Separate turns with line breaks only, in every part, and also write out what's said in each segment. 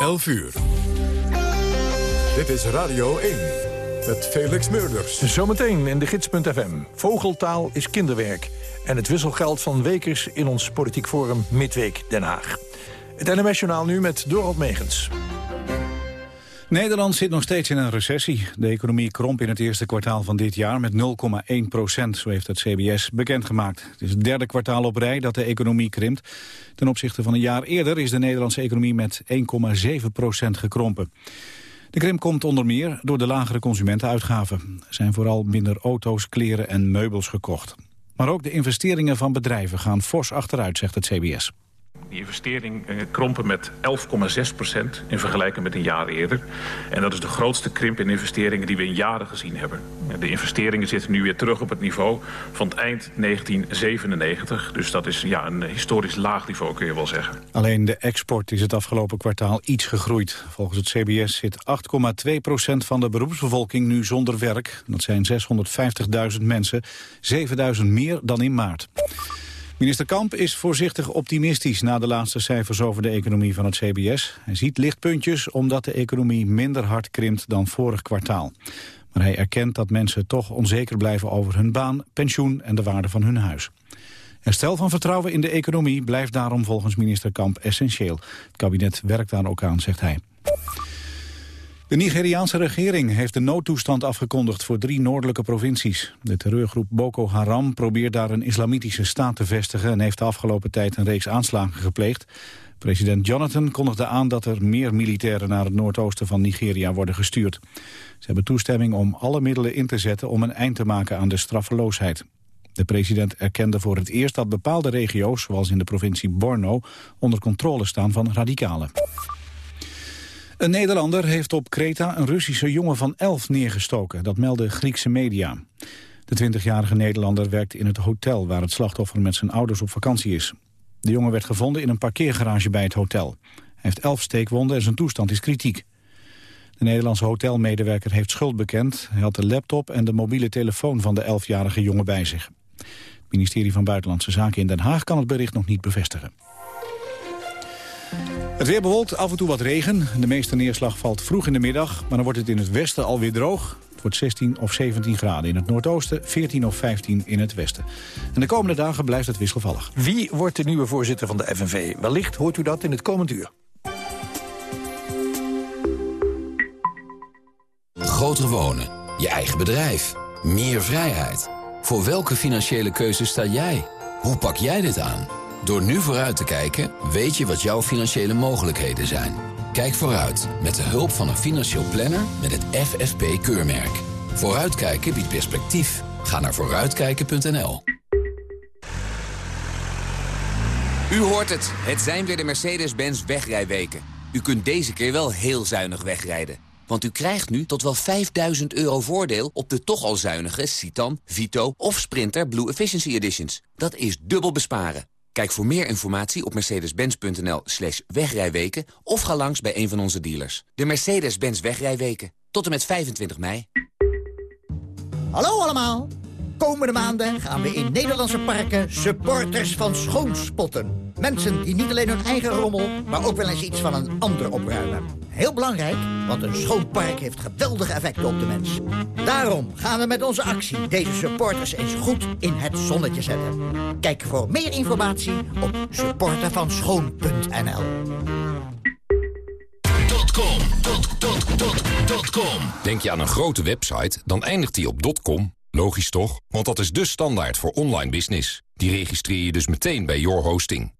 11 uur. Dit is Radio 1 met Felix Meurders.
Zometeen in de gids.fm. Vogeltaal is kinderwerk. En het wisselgeld van Wekers in ons politiek forum Midweek Den Haag. Het NMS-journaal nu met Dorot Megens.
Nederland zit nog steeds in een recessie. De economie kromp in het eerste kwartaal van dit jaar met 0,1 procent, zo heeft het CBS bekendgemaakt. Het is het derde kwartaal op rij dat de economie krimpt. Ten opzichte van een jaar eerder is de Nederlandse economie met 1,7 procent gekrompen. De krimp komt onder meer door de lagere consumentenuitgaven. Er zijn vooral minder auto's, kleren en meubels gekocht. Maar ook de investeringen van bedrijven gaan fors achteruit, zegt het CBS.
Die investeringen eh, krompen met 11,6 procent in vergelijking met een jaar eerder. En dat is de grootste krimp in investeringen die we in jaren gezien hebben. De investeringen zitten nu weer terug op het niveau van het eind 1997. Dus dat is ja, een historisch laag niveau, kun je wel zeggen.
Alleen de export is het afgelopen kwartaal iets gegroeid. Volgens het CBS zit 8,2 procent van de beroepsbevolking nu zonder werk. Dat zijn 650.000 mensen, 7.000 meer dan in maart. Minister Kamp is voorzichtig optimistisch na de laatste cijfers over de economie van het CBS. Hij ziet lichtpuntjes omdat de economie minder hard krimpt dan vorig kwartaal. Maar hij erkent dat mensen toch onzeker blijven over hun baan, pensioen en de waarde van hun huis. Herstel van vertrouwen in de economie blijft daarom volgens minister Kamp essentieel. Het kabinet werkt daar ook aan, zegt hij. De Nigeriaanse regering heeft de noodtoestand afgekondigd voor drie noordelijke provincies. De terreurgroep Boko Haram probeert daar een islamitische staat te vestigen... en heeft de afgelopen tijd een reeks aanslagen gepleegd. President Jonathan kondigde aan dat er meer militairen naar het noordoosten van Nigeria worden gestuurd. Ze hebben toestemming om alle middelen in te zetten om een eind te maken aan de straffeloosheid. De president erkende voor het eerst dat bepaalde regio's, zoals in de provincie Borno, onder controle staan van radicalen. Een Nederlander heeft op Kreta een Russische jongen van 11 neergestoken. Dat melden Griekse media. De 20-jarige Nederlander werkt in het hotel waar het slachtoffer met zijn ouders op vakantie is. De jongen werd gevonden in een parkeergarage bij het hotel. Hij heeft 11 steekwonden en zijn toestand is kritiek. De Nederlandse hotelmedewerker heeft schuld bekend. Hij had de laptop en de mobiele telefoon van de 11-jarige jongen bij zich. Het ministerie van Buitenlandse Zaken in Den Haag kan het bericht nog niet bevestigen. Het weer bewolkt, af en toe wat regen. De meeste neerslag valt vroeg in de middag, maar dan wordt het in het westen alweer droog. Het wordt 16 of 17 graden in het noordoosten, 14 of 15 in het westen. En de komende dagen blijft het wisselvallig.
Wie wordt de nieuwe voorzitter van de FNV? Wellicht hoort u dat in het komend uur.
Groter wonen, je eigen bedrijf, meer vrijheid. Voor welke financiële keuze sta jij? Hoe pak jij dit aan? Door nu vooruit te kijken, weet je wat jouw financiële mogelijkheden zijn. Kijk vooruit met de hulp van een financieel planner met het FFP-keurmerk. Vooruitkijken biedt perspectief. Ga naar vooruitkijken.nl.
U hoort het. Het zijn weer de Mercedes-Benz wegrijweken. U kunt deze keer wel heel zuinig wegrijden. Want u krijgt nu tot wel 5000 euro voordeel op de toch al zuinige Citan, Vito of Sprinter Blue Efficiency Editions. Dat is dubbel besparen. Kijk voor meer informatie op mercedes-benz.nl slash wegrijweken... of ga langs bij een van onze dealers. De Mercedes-Benz wegrijweken. Tot en met 25 mei.
Hallo allemaal. Komende maanden gaan we in Nederlandse parken supporters van schoonspotten. Mensen die niet alleen hun eigen rommel, maar ook wel eens iets van een ander opruimen. Heel belangrijk, want een schoon park heeft geweldige effecten op de mens. Daarom gaan we met onze actie deze supporters eens goed in het zonnetje zetten. Kijk voor meer informatie op supportervanschoon.nl
Denk je aan een grote website, dan eindigt die op .com. Logisch toch? Want dat is de standaard voor online business. Die registreer je dus meteen bij Your Hosting.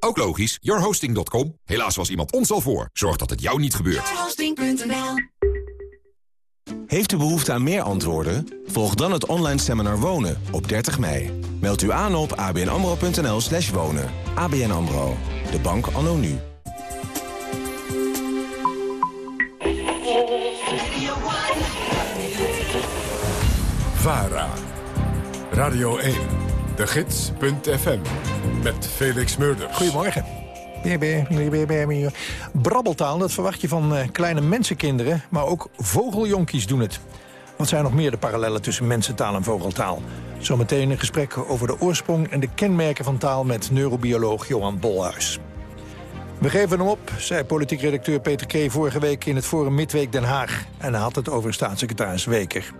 Ook logisch, yourhosting.com. Helaas was iemand ons al voor. Zorg dat het jou niet gebeurt.
Heeft u behoefte aan meer antwoorden? Volg dan het online seminar Wonen op 30 mei. Meld u aan op abnamro.nl slash wonen. ABN AMRO, de bank anno nu.
VARA, Radio 1 de gids.fm. Met Felix Meurders.
Goedemorgen. Brabbeltaal, dat verwacht je van uh, kleine mensenkinderen, maar ook vogeljonkies doen het. Wat zijn nog meer de parallellen tussen mensentaal en vogeltaal? Zometeen een gesprek over de oorsprong en de kenmerken van taal... met neurobioloog Johan Bolhuis. We geven hem op, zei politiek redacteur Peter K. vorige week in het Forum Midweek Den Haag. En hij had het over staatssecretaris Weker.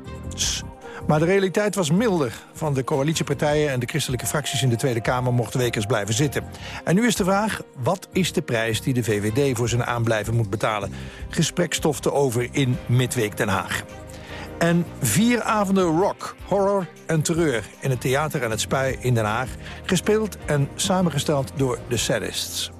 Maar de realiteit was milder. Van de coalitiepartijen en de christelijke fracties in de Tweede Kamer mochten Wekers blijven zitten. En nu is de vraag, wat is de prijs die de VVD voor zijn aanblijven moet betalen? Gesprekstof te over in Midweek Den Haag. En vier avonden rock, horror en terreur in het theater en het Spui in Den Haag. Gespeeld en samengesteld door de Sadists.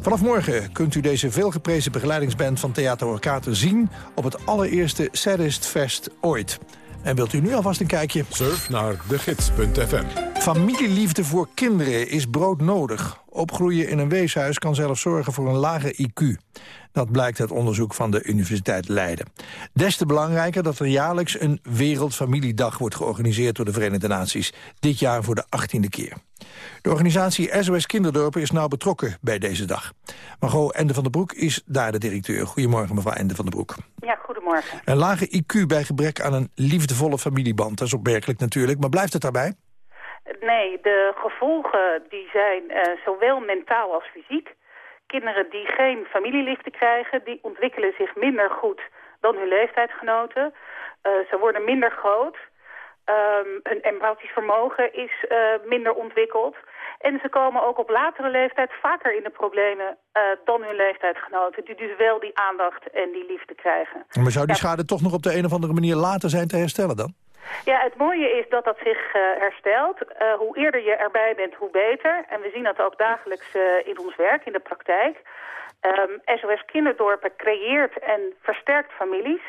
Vanaf morgen kunt u deze veelgeprezen begeleidingsband van Theater Orkater zien... op het allereerste Saddest Fest ooit. En wilt u nu alvast een kijkje?
Surf naar degids.fm.
Familieliefde voor kinderen is broodnodig. Opgroeien in een weeshuis kan zelfs zorgen voor een lage IQ. Dat blijkt uit onderzoek van de Universiteit Leiden. Des te belangrijker dat er jaarlijks een Wereldfamiliedag wordt georganiseerd door de Verenigde Naties. Dit jaar voor de achttiende keer. De organisatie SOS Kinderdorpen is nauw betrokken bij deze dag. Margot Ende van der Broek is daar de directeur. Goedemorgen mevrouw Ende van der Broek.
Ja, goedemorgen.
Een lage IQ bij gebrek aan een liefdevolle familieband. Dat is opmerkelijk natuurlijk, maar blijft het daarbij?
Nee, de gevolgen die zijn uh, zowel mentaal als fysiek. Kinderen die geen familieliefde krijgen, die ontwikkelen zich minder goed dan hun leeftijdsgenoten. Uh, ze worden minder groot. Um, hun empathisch vermogen is uh, minder ontwikkeld. En ze komen ook op latere leeftijd vaker in de problemen uh, dan hun leeftijdsgenoten. Die dus wel die aandacht en die liefde krijgen.
Maar zou die ja. schade toch nog op de een of andere manier later zijn te herstellen dan?
Ja, het mooie is dat dat zich uh, herstelt. Uh, hoe eerder je erbij bent, hoe beter. En we zien dat ook dagelijks uh, in ons werk, in de praktijk. Um, SOS Kinderdorpen creëert en versterkt families.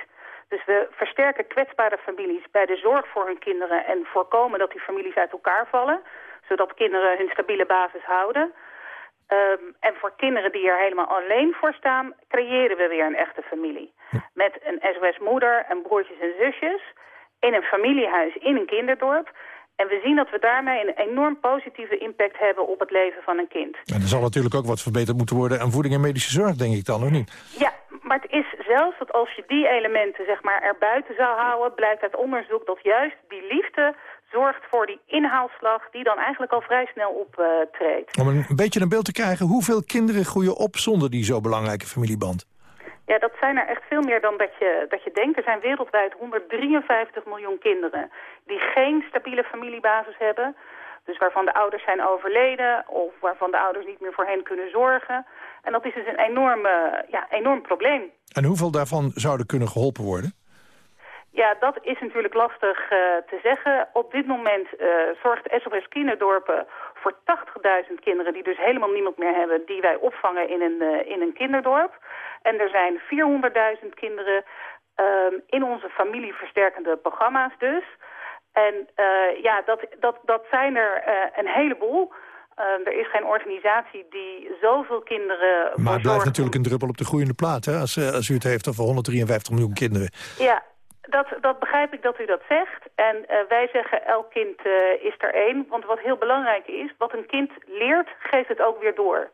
Dus we versterken kwetsbare families bij de zorg voor hun kinderen... en voorkomen dat die families uit elkaar vallen. Zodat kinderen hun stabiele basis houden. Um, en voor kinderen die er helemaal alleen voor staan... creëren we weer een echte familie. Met een SOS-moeder en broertjes en zusjes in een familiehuis in een kinderdorp. En we zien dat we daarmee een enorm positieve impact hebben op het leven van een kind.
En er zal natuurlijk ook wat verbeterd moeten worden aan voeding en medische zorg, denk ik dan, of niet?
Ja, maar het is zelfs dat als je die elementen zeg maar, erbuiten zou houden... blijkt uit onderzoek dat juist die liefde zorgt voor die inhaalslag... die dan eigenlijk al vrij snel optreedt.
Om een beetje een beeld te krijgen, hoeveel kinderen groeien op zonder die zo belangrijke familieband?
Ja, dat zijn er echt veel meer dan dat je, dat je denkt. Er zijn wereldwijd 153 miljoen kinderen die geen stabiele familiebasis hebben. Dus waarvan de ouders zijn overleden of waarvan de ouders niet meer voor hen kunnen zorgen. En dat is dus een enorme, ja, enorm probleem.
En hoeveel daarvan zouden kunnen geholpen worden?
Ja, dat is natuurlijk lastig uh, te zeggen. Op dit moment uh, zorgt SOS Kinderdorpen voor 80.000 kinderen... die dus helemaal niemand meer hebben... die wij opvangen in een, uh, in een kinderdorp. En er zijn 400.000 kinderen um, in onze familieversterkende programma's dus. En uh, ja, dat, dat, dat zijn er uh, een heleboel. Uh, er is geen organisatie die zoveel kinderen...
Maar het blijft natuurlijk een druppel op de groeiende plaat, hè? Als, als u het heeft over 153 miljoen kinderen.
Ja, dat, dat begrijp ik dat u dat zegt. En uh, wij zeggen elk kind uh, is er één. Want wat heel belangrijk is, wat een kind leert, geeft het ook weer door.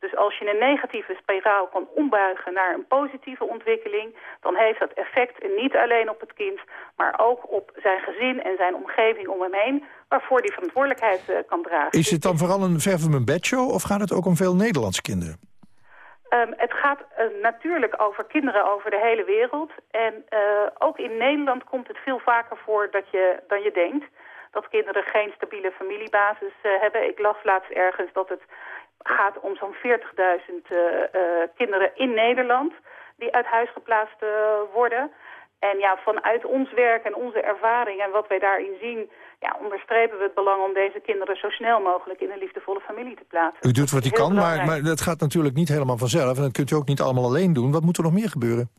Dus als je een negatieve spiraal kan ombuigen naar een positieve ontwikkeling... dan heeft dat effect niet alleen op het kind, maar ook op zijn gezin en zijn omgeving om hem heen... waarvoor die verantwoordelijkheid uh, kan dragen.
Is het dan vooral een verf een bedshow of gaat het ook om veel Nederlandse kinderen?
Um, het gaat uh, natuurlijk over kinderen over de hele wereld. En uh, ook in Nederland komt het veel vaker voor dat je, dan je denkt. Dat kinderen geen stabiele familiebasis uh, hebben. Ik las laatst ergens dat het gaat om zo'n 40.000 uh, uh, kinderen in Nederland die uit huis geplaatst worden. En ja, vanuit ons werk en onze ervaring en wat wij daarin zien... Ja, onderstrepen we het belang om deze kinderen zo snel mogelijk in een liefdevolle familie te plaatsen.
U doet wat u kan, maar, maar dat gaat natuurlijk niet helemaal vanzelf. En dat kunt u ook niet allemaal alleen doen. Wat moet er nog meer gebeuren?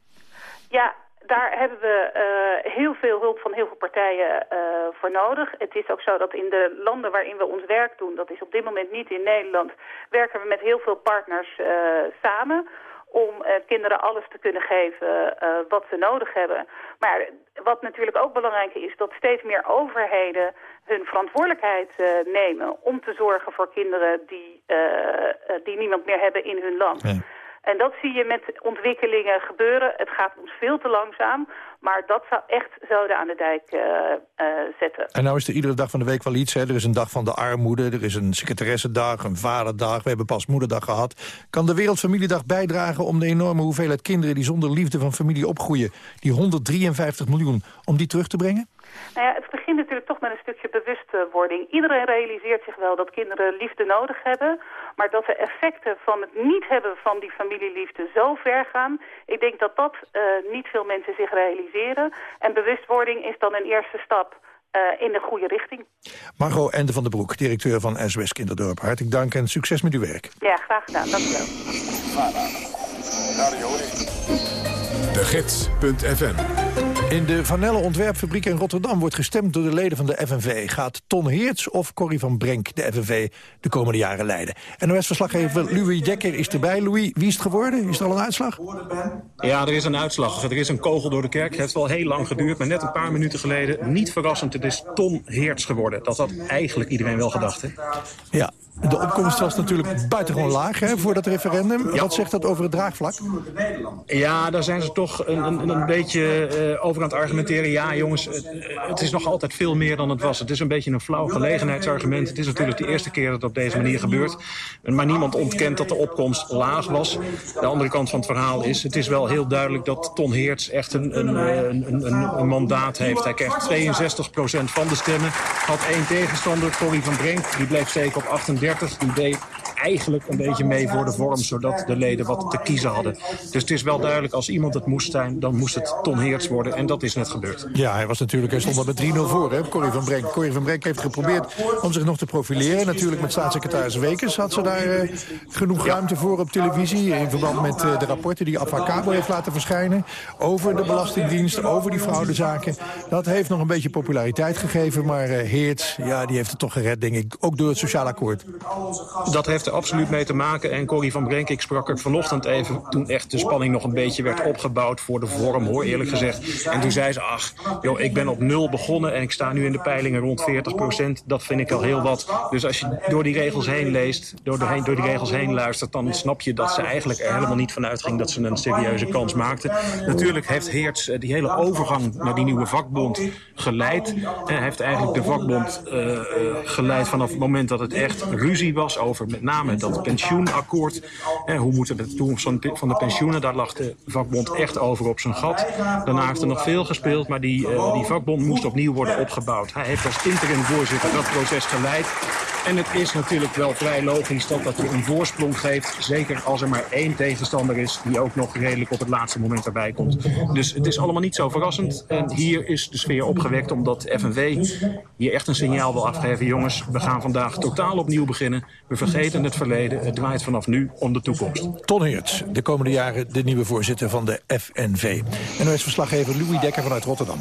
Ja, daar hebben we uh, heel veel hulp van heel veel partijen uh, voor nodig. Het is ook zo dat in de landen waarin we ons werk doen... dat is op dit moment niet in Nederland... werken we met heel veel partners uh, samen om uh, kinderen alles te kunnen geven uh, wat ze nodig hebben. Maar wat natuurlijk ook belangrijk is, dat steeds meer overheden hun verantwoordelijkheid uh, nemen om te zorgen voor kinderen die, die niemand meer hebben in hun land. En dat zie je met ontwikkelingen gebeuren. Het gaat ons veel te langzaam. Maar dat zou echt zoden aan de dijk uh, uh, zetten.
En nou is er iedere dag van de week wel iets. Hè? Er is een dag van de armoede, er is een secretaressendag, een vaderdag. We hebben pas moederdag gehad. Kan de Wereldfamiliedag bijdragen om de enorme hoeveelheid kinderen... die zonder liefde van familie opgroeien, die 153 miljoen, om die terug te brengen?
Nou ja, het begint natuurlijk toch met een stukje bewustwording. Iedereen realiseert zich wel dat kinderen liefde nodig hebben. Maar dat de effecten van het niet hebben van die familieliefde zo ver gaan... ik denk dat dat uh, niet veel mensen zich realiseren. En bewustwording is dan een eerste stap... Uh, in de goede richting.
Margot Ende van der Broek, directeur van SOS Kinderdorp. Hartelijk dank en succes met uw werk.
Ja, graag gedaan. Dank u wel.
De Gids.fm
in de Vanelle ontwerpfabriek in Rotterdam wordt gestemd door de leden van de FNV. Gaat Ton Heerts of Corrie van Brenk de FNV de komende jaren leiden? NOS-verslaggever Louis Dekker is erbij. Louis, wie is het geworden? Is er al een uitslag?
Ja, er is een uitslag. Er is een kogel door de kerk. Het heeft wel heel lang geduurd, maar net een paar minuten geleden... niet verrassend, het is Ton Heerts geworden. Dat had eigenlijk iedereen wel gedacht, hè?
Ja, de opkomst was natuurlijk buitengewoon laag hè, voor dat referendum. Wat zegt dat over het draagvlak?
Ja, daar zijn ze toch een, een, een beetje uh, over aan het argumenteren. Ja, jongens, het, is nog altijd veel meer dan het was. Het is een beetje een flauw gelegenheidsargument. Het is natuurlijk de eerste keer dat het op deze manier gebeurt. Maar niemand ontkent dat de opkomst laag was. De andere kant van het verhaal is... het is wel heel duidelijk dat Ton Heerts echt een, een, een, een mandaat heeft. Hij krijgt 62% van de stemmen. Had één tegenstander, Corrie van Brenk. Die bleef steken op 38 die deed eigenlijk een beetje mee voor de vorm... zodat de leden wat te kiezen hadden. Dus het is wel duidelijk, als iemand het moest zijn... dan moest het Ton Heerts worden en dat is net gebeurd.
Ja, hij was natuurlijk, hij stond er met 3-0 voor, hè, Corrie van Brenk. Corrie van Brenk heeft geprobeerd om zich nog te profileren. Natuurlijk met staatssecretaris Wekers had ze daar uh, genoeg ruimte voor op televisie... in verband met uh, de rapporten die Afakabo heeft laten verschijnen... over de Belastingdienst, over die fraudezaken. Dat heeft nog een beetje populariteit gegeven, maar uh, Heerts, ja, die heeft het toch gered, denk ik. Ook door het sociaal akkoord.
Dat heeft absoluut mee te maken. En Corrie van Brenk, ik sprak er vanochtend even... toen echt de spanning nog een beetje werd opgebouwd voor de vorm, hoor, eerlijk gezegd. En toen zei ze, ach, joh, ik ben op nul begonnen... en ik sta nu in de peilingen rond 40 procent. Dat vind ik al heel wat. Dus als je door die regels heen leest, door, door die regels heen luistert... dan snap je dat ze eigenlijk er helemaal niet van uitging... dat ze een serieuze kans maakte. Natuurlijk heeft Heerts die hele overgang naar die nieuwe vakbond geleid. Hij heeft eigenlijk de vakbond uh, uh, geleid vanaf het moment dat het echt ruzie was... over met name dat pensioenakkoord. Eh, hoe moet het toekomst van de pensioenen? Daar lag de vakbond echt over op zijn gat. Daarna heeft er nog veel gespeeld, maar die, uh, die vakbond moest opnieuw worden opgebouwd. Hij heeft als interim voorzitter dat proces geleid. En het is natuurlijk wel vrij logisch dat dat je een voorsprong geeft. Zeker als er maar één tegenstander is die ook nog redelijk op het laatste moment erbij komt. Dus het is allemaal niet zo verrassend. En hier is de sfeer opgewekt omdat FNV hier echt een signaal wil afgeven. Jongens, we gaan vandaag totaal opnieuw beginnen. We vergeten het verleden. Het draait vanaf nu om de toekomst.
Ton Heerts, de komende jaren de nieuwe voorzitter van de FNV. En nu is verslaggever Louis Dekker vanuit Rotterdam.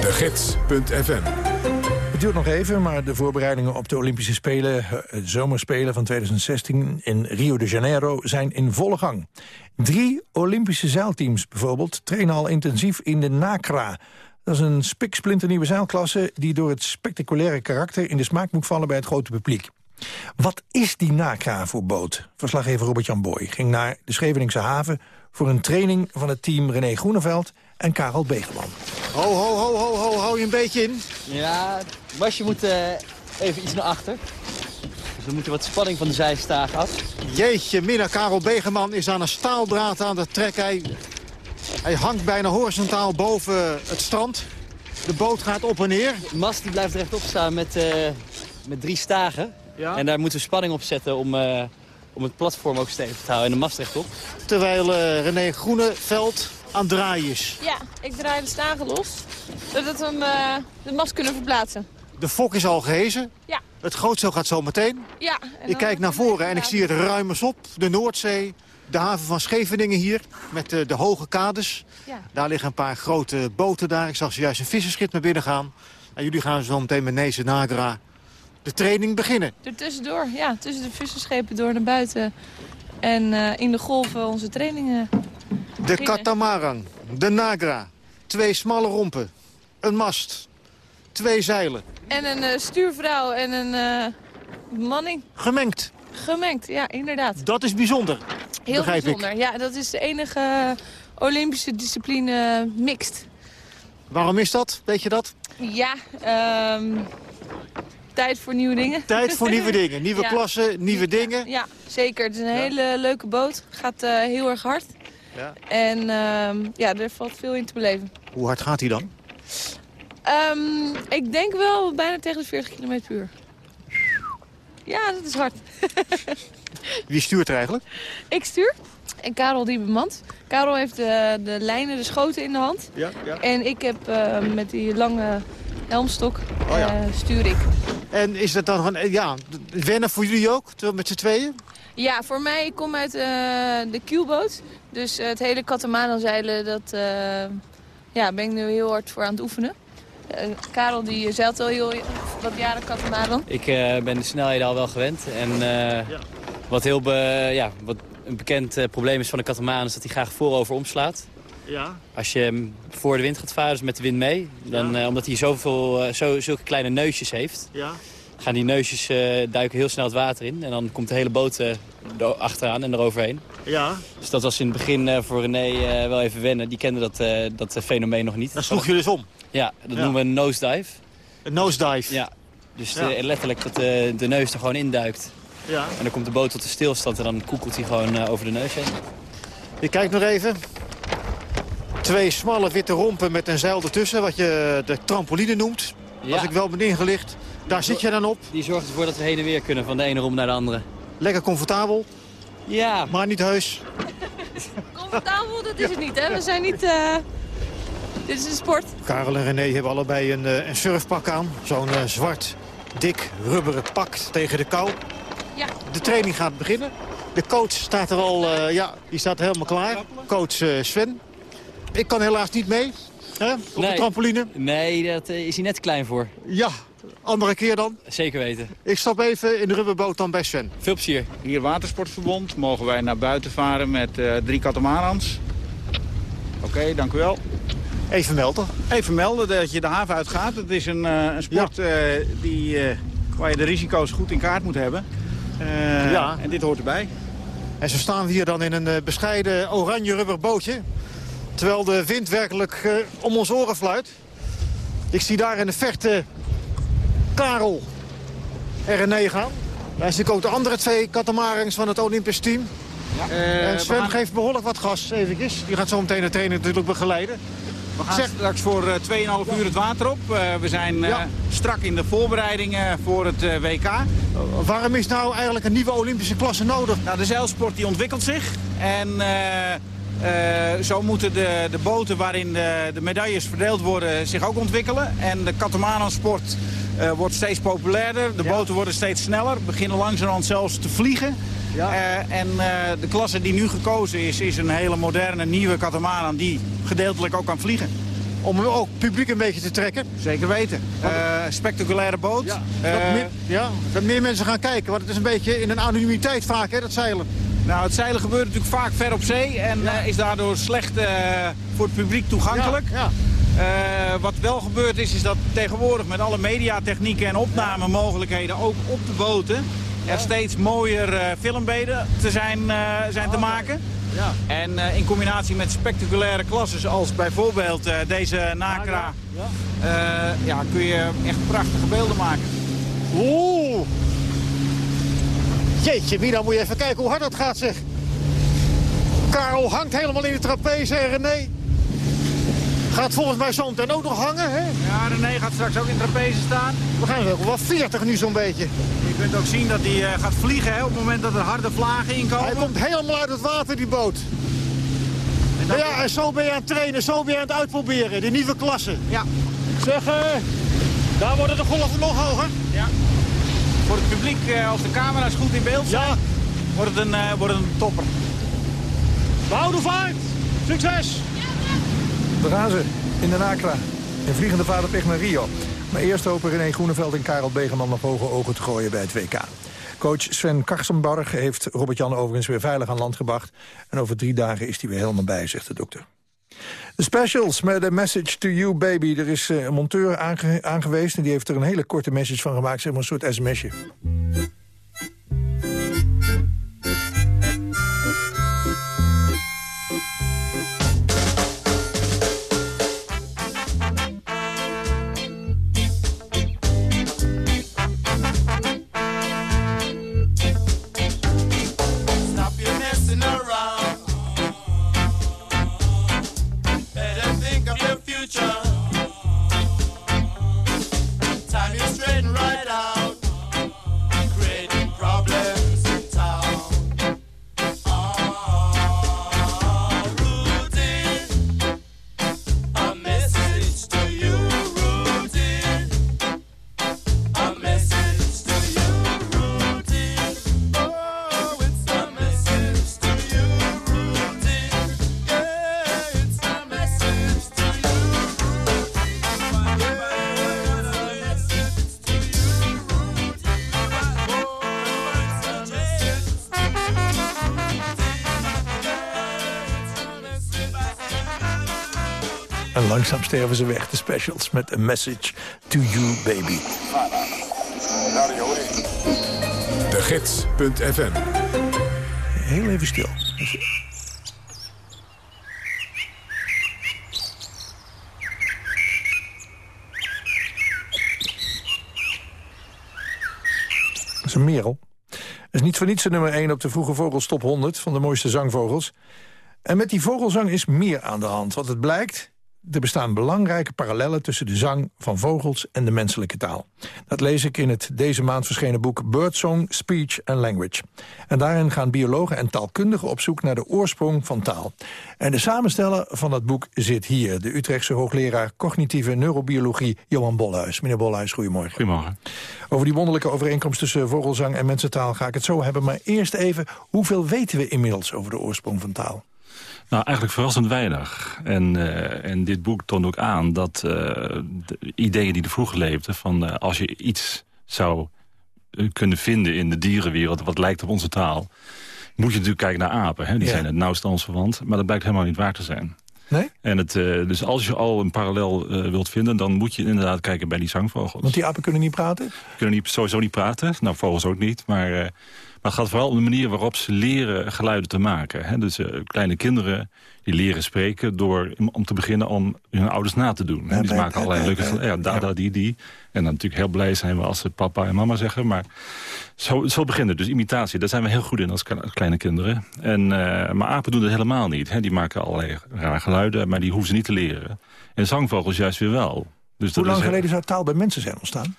De Gids.fm
het duurt nog even, maar de voorbereidingen op de Olympische Spelen... Eh, zomerspelen van 2016 in Rio de Janeiro zijn in volle gang. Drie Olympische zeilteams bijvoorbeeld trainen al intensief in de NACRA. Dat is een spiksplinternieuwe zeilklasse... die door het spectaculaire karakter in de smaak moet vallen bij het grote publiek. Wat is die NACRA voor boot? Verslaggever Robert-Jan Boy ging naar de Scheveningse haven... voor een training van het team René Groeneveld en Karel Begeman.
Ho, ho, ho, ho, ho, hou je een beetje in?
Ja, Basje moet uh, even iets naar achter. Dus we moeten wat spanning van de zijstaag af.
Jeetje, Mina, Karel Begeman is aan een staaldraad aan het trekken. Hij, hij hangt bijna horizontaal boven het strand. De boot gaat op en neer.
De mast die blijft rechtop staan met, uh, met drie stagen. Ja? En daar moeten we spanning op zetten om, uh, om het platform ook stevig te houden en de mast rechtop.
Terwijl uh, René Groeneveld aan het draaien is.
Ja, ik draai de stagen los, zodat we hem, uh, de mast kunnen verplaatsen.
De fok is al gehezen.
Ja.
Het grootstel gaat zo meteen.
Ja.
Ik kijk naar voren en ik zie het ruimers op. De Noordzee, de haven van Scheveningen hier, met de, de hoge kades. Ja. Daar liggen een paar grote boten daar. Ik zag zojuist een visserschip naar binnen gaan. En jullie gaan zo meteen met Nese Nagra de training beginnen.
Er tussendoor, ja, tussen de visserschepen door naar buiten En eh, in de golven onze trainingen
De
beginnen.
katamaran, de nagra, twee smalle rompen, een mast, twee zeilen.
En een eh, stuurvrouw en een eh manning.
Gemengd,
Gemengd, ja, inderdaad.
dat is bijzonder,
Heel bijzonder. Ja, dat is de enige Olympische discipline eh, mixed.
Waarom is dat, weet je dat?
Ja, ehm, tijd voor nieuwe dingen.
Tijd voor nieuwe dingen, nieuwe
Ja.
klassen, nieuwe dingen.
Ja, zeker. Het is een hele leuke boot. Gaat eh, heel erg hard.
Ja.
En ehm, ja, er valt veel in te beleven.
Hoe hard gaat hij dan?
Ehm, ik denk wel bijna tegen de 40 km per uur. Ja, dat is hard.
Wie stuurt er eigenlijk?
Ik stuur en Karel die bemant. Karel heeft de, de lijnen, de schoten in de hand.
Ja, ja.
En ik heb eh, met die lange helmstok
Oh ja.
eh, stuur ik.
En is dat dan gewoon, eh, ja, wennen voor jullie ook, terwijl met z'n tweeën?
Ja, voor mij, ik kom uit eh, de Q-boot. Dus eh, het hele katamaranzeilen, dat eh, ja, ben ik nu heel hard voor aan het oefenen. Eh, Karel die zeilt al heel wat jaren katamaran.
Ik eh, ben de snelheden al wel gewend. En eh, wat, heel be- ja, wat een bekend eh, probleem is van de katamaran is dat hij graag voorover omslaat.
Ja.
Als je hem voor de wind gaat varen, dus met de wind mee, dan, eh, omdat hij zoveel, eh, zo, zulke kleine neusjes heeft,
Ja.
Gaan die neusjes eh, duiken heel snel het water in. En dan komt de hele boot eh, er achteraan en eroverheen.
Ja.
Dus dat was in het begin eh, voor René wel even wennen. Die kende dat, dat fenomeen nog niet.
Dan sloeg je dus om.
Ja, dat
Ja.
noemen we een nosedive.
Een nosedive.
Ja. Dus
Ja.
letterlijk dat de, de neus er gewoon induikt.
Ja.
En dan komt de boot tot de stilstand en dan koekelt hij gewoon over de neus heen.
Je kijkt nog even. Twee smalle witte rompen met een zeil ertussen, wat je de trampoline noemt.
Ja.
Als ik wel ben ingelicht. Daar zit je dan op.
Die zorgt ervoor dat we heen en weer kunnen van de ene romp naar de andere.
Lekker comfortabel.
Ja.
Maar niet heus.
Comfortabel, dat is het niet, hè? We zijn niet... eh, Dit is een sport.
Karel en René hebben allebei een, eh, een surfpak aan. Zo'n eh, zwart, dik, rubberen pak tegen de kou.
Ja.
De training gaat beginnen. De coach staat er al, eh, ja, die staat helemaal klaar. Coach eh, Sven. Ik kan helaas niet mee. Hè, op de trampoline.
Nee, dat eh, is hij net te klein voor.
Ja, andere keer dan.
Zeker weten.
Ik stap even in de rubberboot dan bij Sven.
Veel plezier.
Hier Watersportverbond mogen wij naar buiten varen met eh, drie katamarans. Oké, dank u wel.
Even melden.
Even melden dat je de haven uitgaat. Het is een, eh, een sport eh, die, eh, waar je de risico's goed in kaart moet hebben. Eh,
Ja.
En dit hoort erbij.
En zo staan we hier dan in een eh, bescheiden oranje rubber bootje. Terwijl de wind werkelijk om ons oren fluit. Ik zie daar in de verte Karel en René gaan. Daar zie ik ook de andere twee katamarans van het Olympisch team.
Eh,
en
we
Sven
gaan-
geeft behoorlijk wat gas, eventjes. Die gaat zo meteen de training natuurlijk begeleiden.
We gaan
Zeg-
straks voor eh, 2,5 uur het water op. Eh, we zijn eh,
Ja.
strak in de voorbereidingen voor het eh, WK.
Waarom is nou eigenlijk een nieuwe Olympische klasse nodig?
Nou, de zeilsport die ontwikkelt zich. En eh, eh, zo moeten de, de boten waarin de, de medailles verdeeld worden zich ook ontwikkelen. En de katamaransport eh wordt steeds populairder. De boten worden steeds sneller. Beginnen langzamerhand zelfs te vliegen. Eh, en eh, de klasse die nu gekozen is, is een hele moderne nieuwe katamaran die gedeeltelijk ook kan vliegen.
Om ook publiek een beetje te trekken?
Zeker weten. Eh, spectaculaire boot.
Ja, dat, meer, ja, dat meer mensen gaan kijken. Want het is een beetje in een anonimiteit vaak, hè, dat zeilen.
Nou, het zeilen gebeurt natuurlijk vaak ver op zee en is daardoor slecht voor het publiek toegankelijk.
Ja,
wat wel gebeurd is, is dat tegenwoordig met alle mediatechnieken en opnamemogelijkheden, ook op de boten, er steeds mooier eh, filmbeden te zijn, eh, zijn te maken.
Ja.
En eh, in combinatie met spectaculaire klassen zoals bijvoorbeeld eh, deze Nakra, eh, ja, kun je echt prachtige beelden maken.
Oeh. Jeetje, Mina, moet je even kijken hoe hard dat gaat, zeg. Karel hangt helemaal in de trapeze en René gaat volgens mij zo meteen ook nog hangen, hè?
Ja, René gaat straks ook in trapeze staan.
We gaan ook wel 40 nu zo'n beetje.
Je kunt ook zien dat hij eh, gaat vliegen hè, op het moment dat er harde vlagen inkomen.
Hij komt helemaal uit het water, die boot. Nou ja, en zo ben je aan het trainen, zo ben je aan het uitproberen, die nieuwe klasse.
Ja.
Zeg, eh, daar worden de golven nog hoger.
Ja. Voor het publiek, eh, als de camera's goed in beeld zijn,
Ja.
wordt, het een, wordt het een topper.
We houden vaart. Succes!
Ze, in de Nakra. Een vliegende vaart op naar Rio. Maar eerst hopen René Groeneveld en Karel Begeman nog hoge ogen te gooien bij het WK. Coach Sven Karstenbarg heeft Robert-Jan overigens weer veilig aan land gebracht. En over drie dagen is hij weer helemaal bij, zegt de dokter. De specials met een message to you, baby. Er is eh, een monteur aange aangewezen en die heeft er een hele korte message van gemaakt. Zeg maar een soort sms'je. Langzaam sterven ze weg, de specials, met een message to you, baby.
De Gids.fm
Heel even stil. Dat is een merel. Dat is niet voor niets de nummer 1 op de Vroege Vogels Top 100... van de mooiste zangvogels. En met die vogelzang is meer aan de hand. Want het blijkt, er bestaan belangrijke parallellen... tussen de zang van vogels en de menselijke taal. Dat lees ik in het deze maand verschenen boek Birdsong, Speech and Language. En daarin gaan biologen en taalkundigen op zoek naar de oorsprong van taal. En de samensteller van dat boek zit hier. De Utrechtse hoogleraar cognitieve neurobiologie Johan Bolhuis. Meneer Bolhuis, goedemorgen.
Goedemorgen.
Over die wonderlijke overeenkomst tussen vogelzang en mensentaal ga ik het zo hebben. Maar eerst even, hoeveel weten we inmiddels over de oorsprong van taal?
Nou, eigenlijk verrassend weinig. En, eh, en dit boek toont ook aan dat eh, de ideeën die er vroeger leefden... van eh, als je iets zou kunnen vinden in de dierenwereld... wat lijkt op onze taal, moet je natuurlijk kijken naar apen. Hè? Die
Ja.
zijn het nauwst verwant, maar dat blijkt helemaal niet waar te zijn.
Nee?
En het, dus als je al een parallel wilt vinden... dan moet je inderdaad kijken bij die zangvogels.
Want die apen kunnen niet praten?
kunnen niet, sowieso niet praten. Nou, vogels ook niet. Maar, maar het gaat vooral om de manier waarop ze leren geluiden te maken. Hè? Dus eh, kleine kinderen die leren spreken door, om te beginnen, om hun ouders na te doen. Hè? Die maken allerlei leuke geluiden. Ja, da, da, die, die. En dan natuurlijk heel blij zijn we als ze papa en mama zeggen. Maar zo, zo beginnen. Dus imitatie, daar zijn we heel goed in als kle- kleine kinderen. En, eh, maar apen doen dat helemaal niet. Hè? Die maken allerlei rare geluiden, maar die hoeven ze niet te leren. En zangvogels juist weer wel. Dus
Hoe
dat
lang
is,
geleden zou taal bij mensen zijn ontstaan?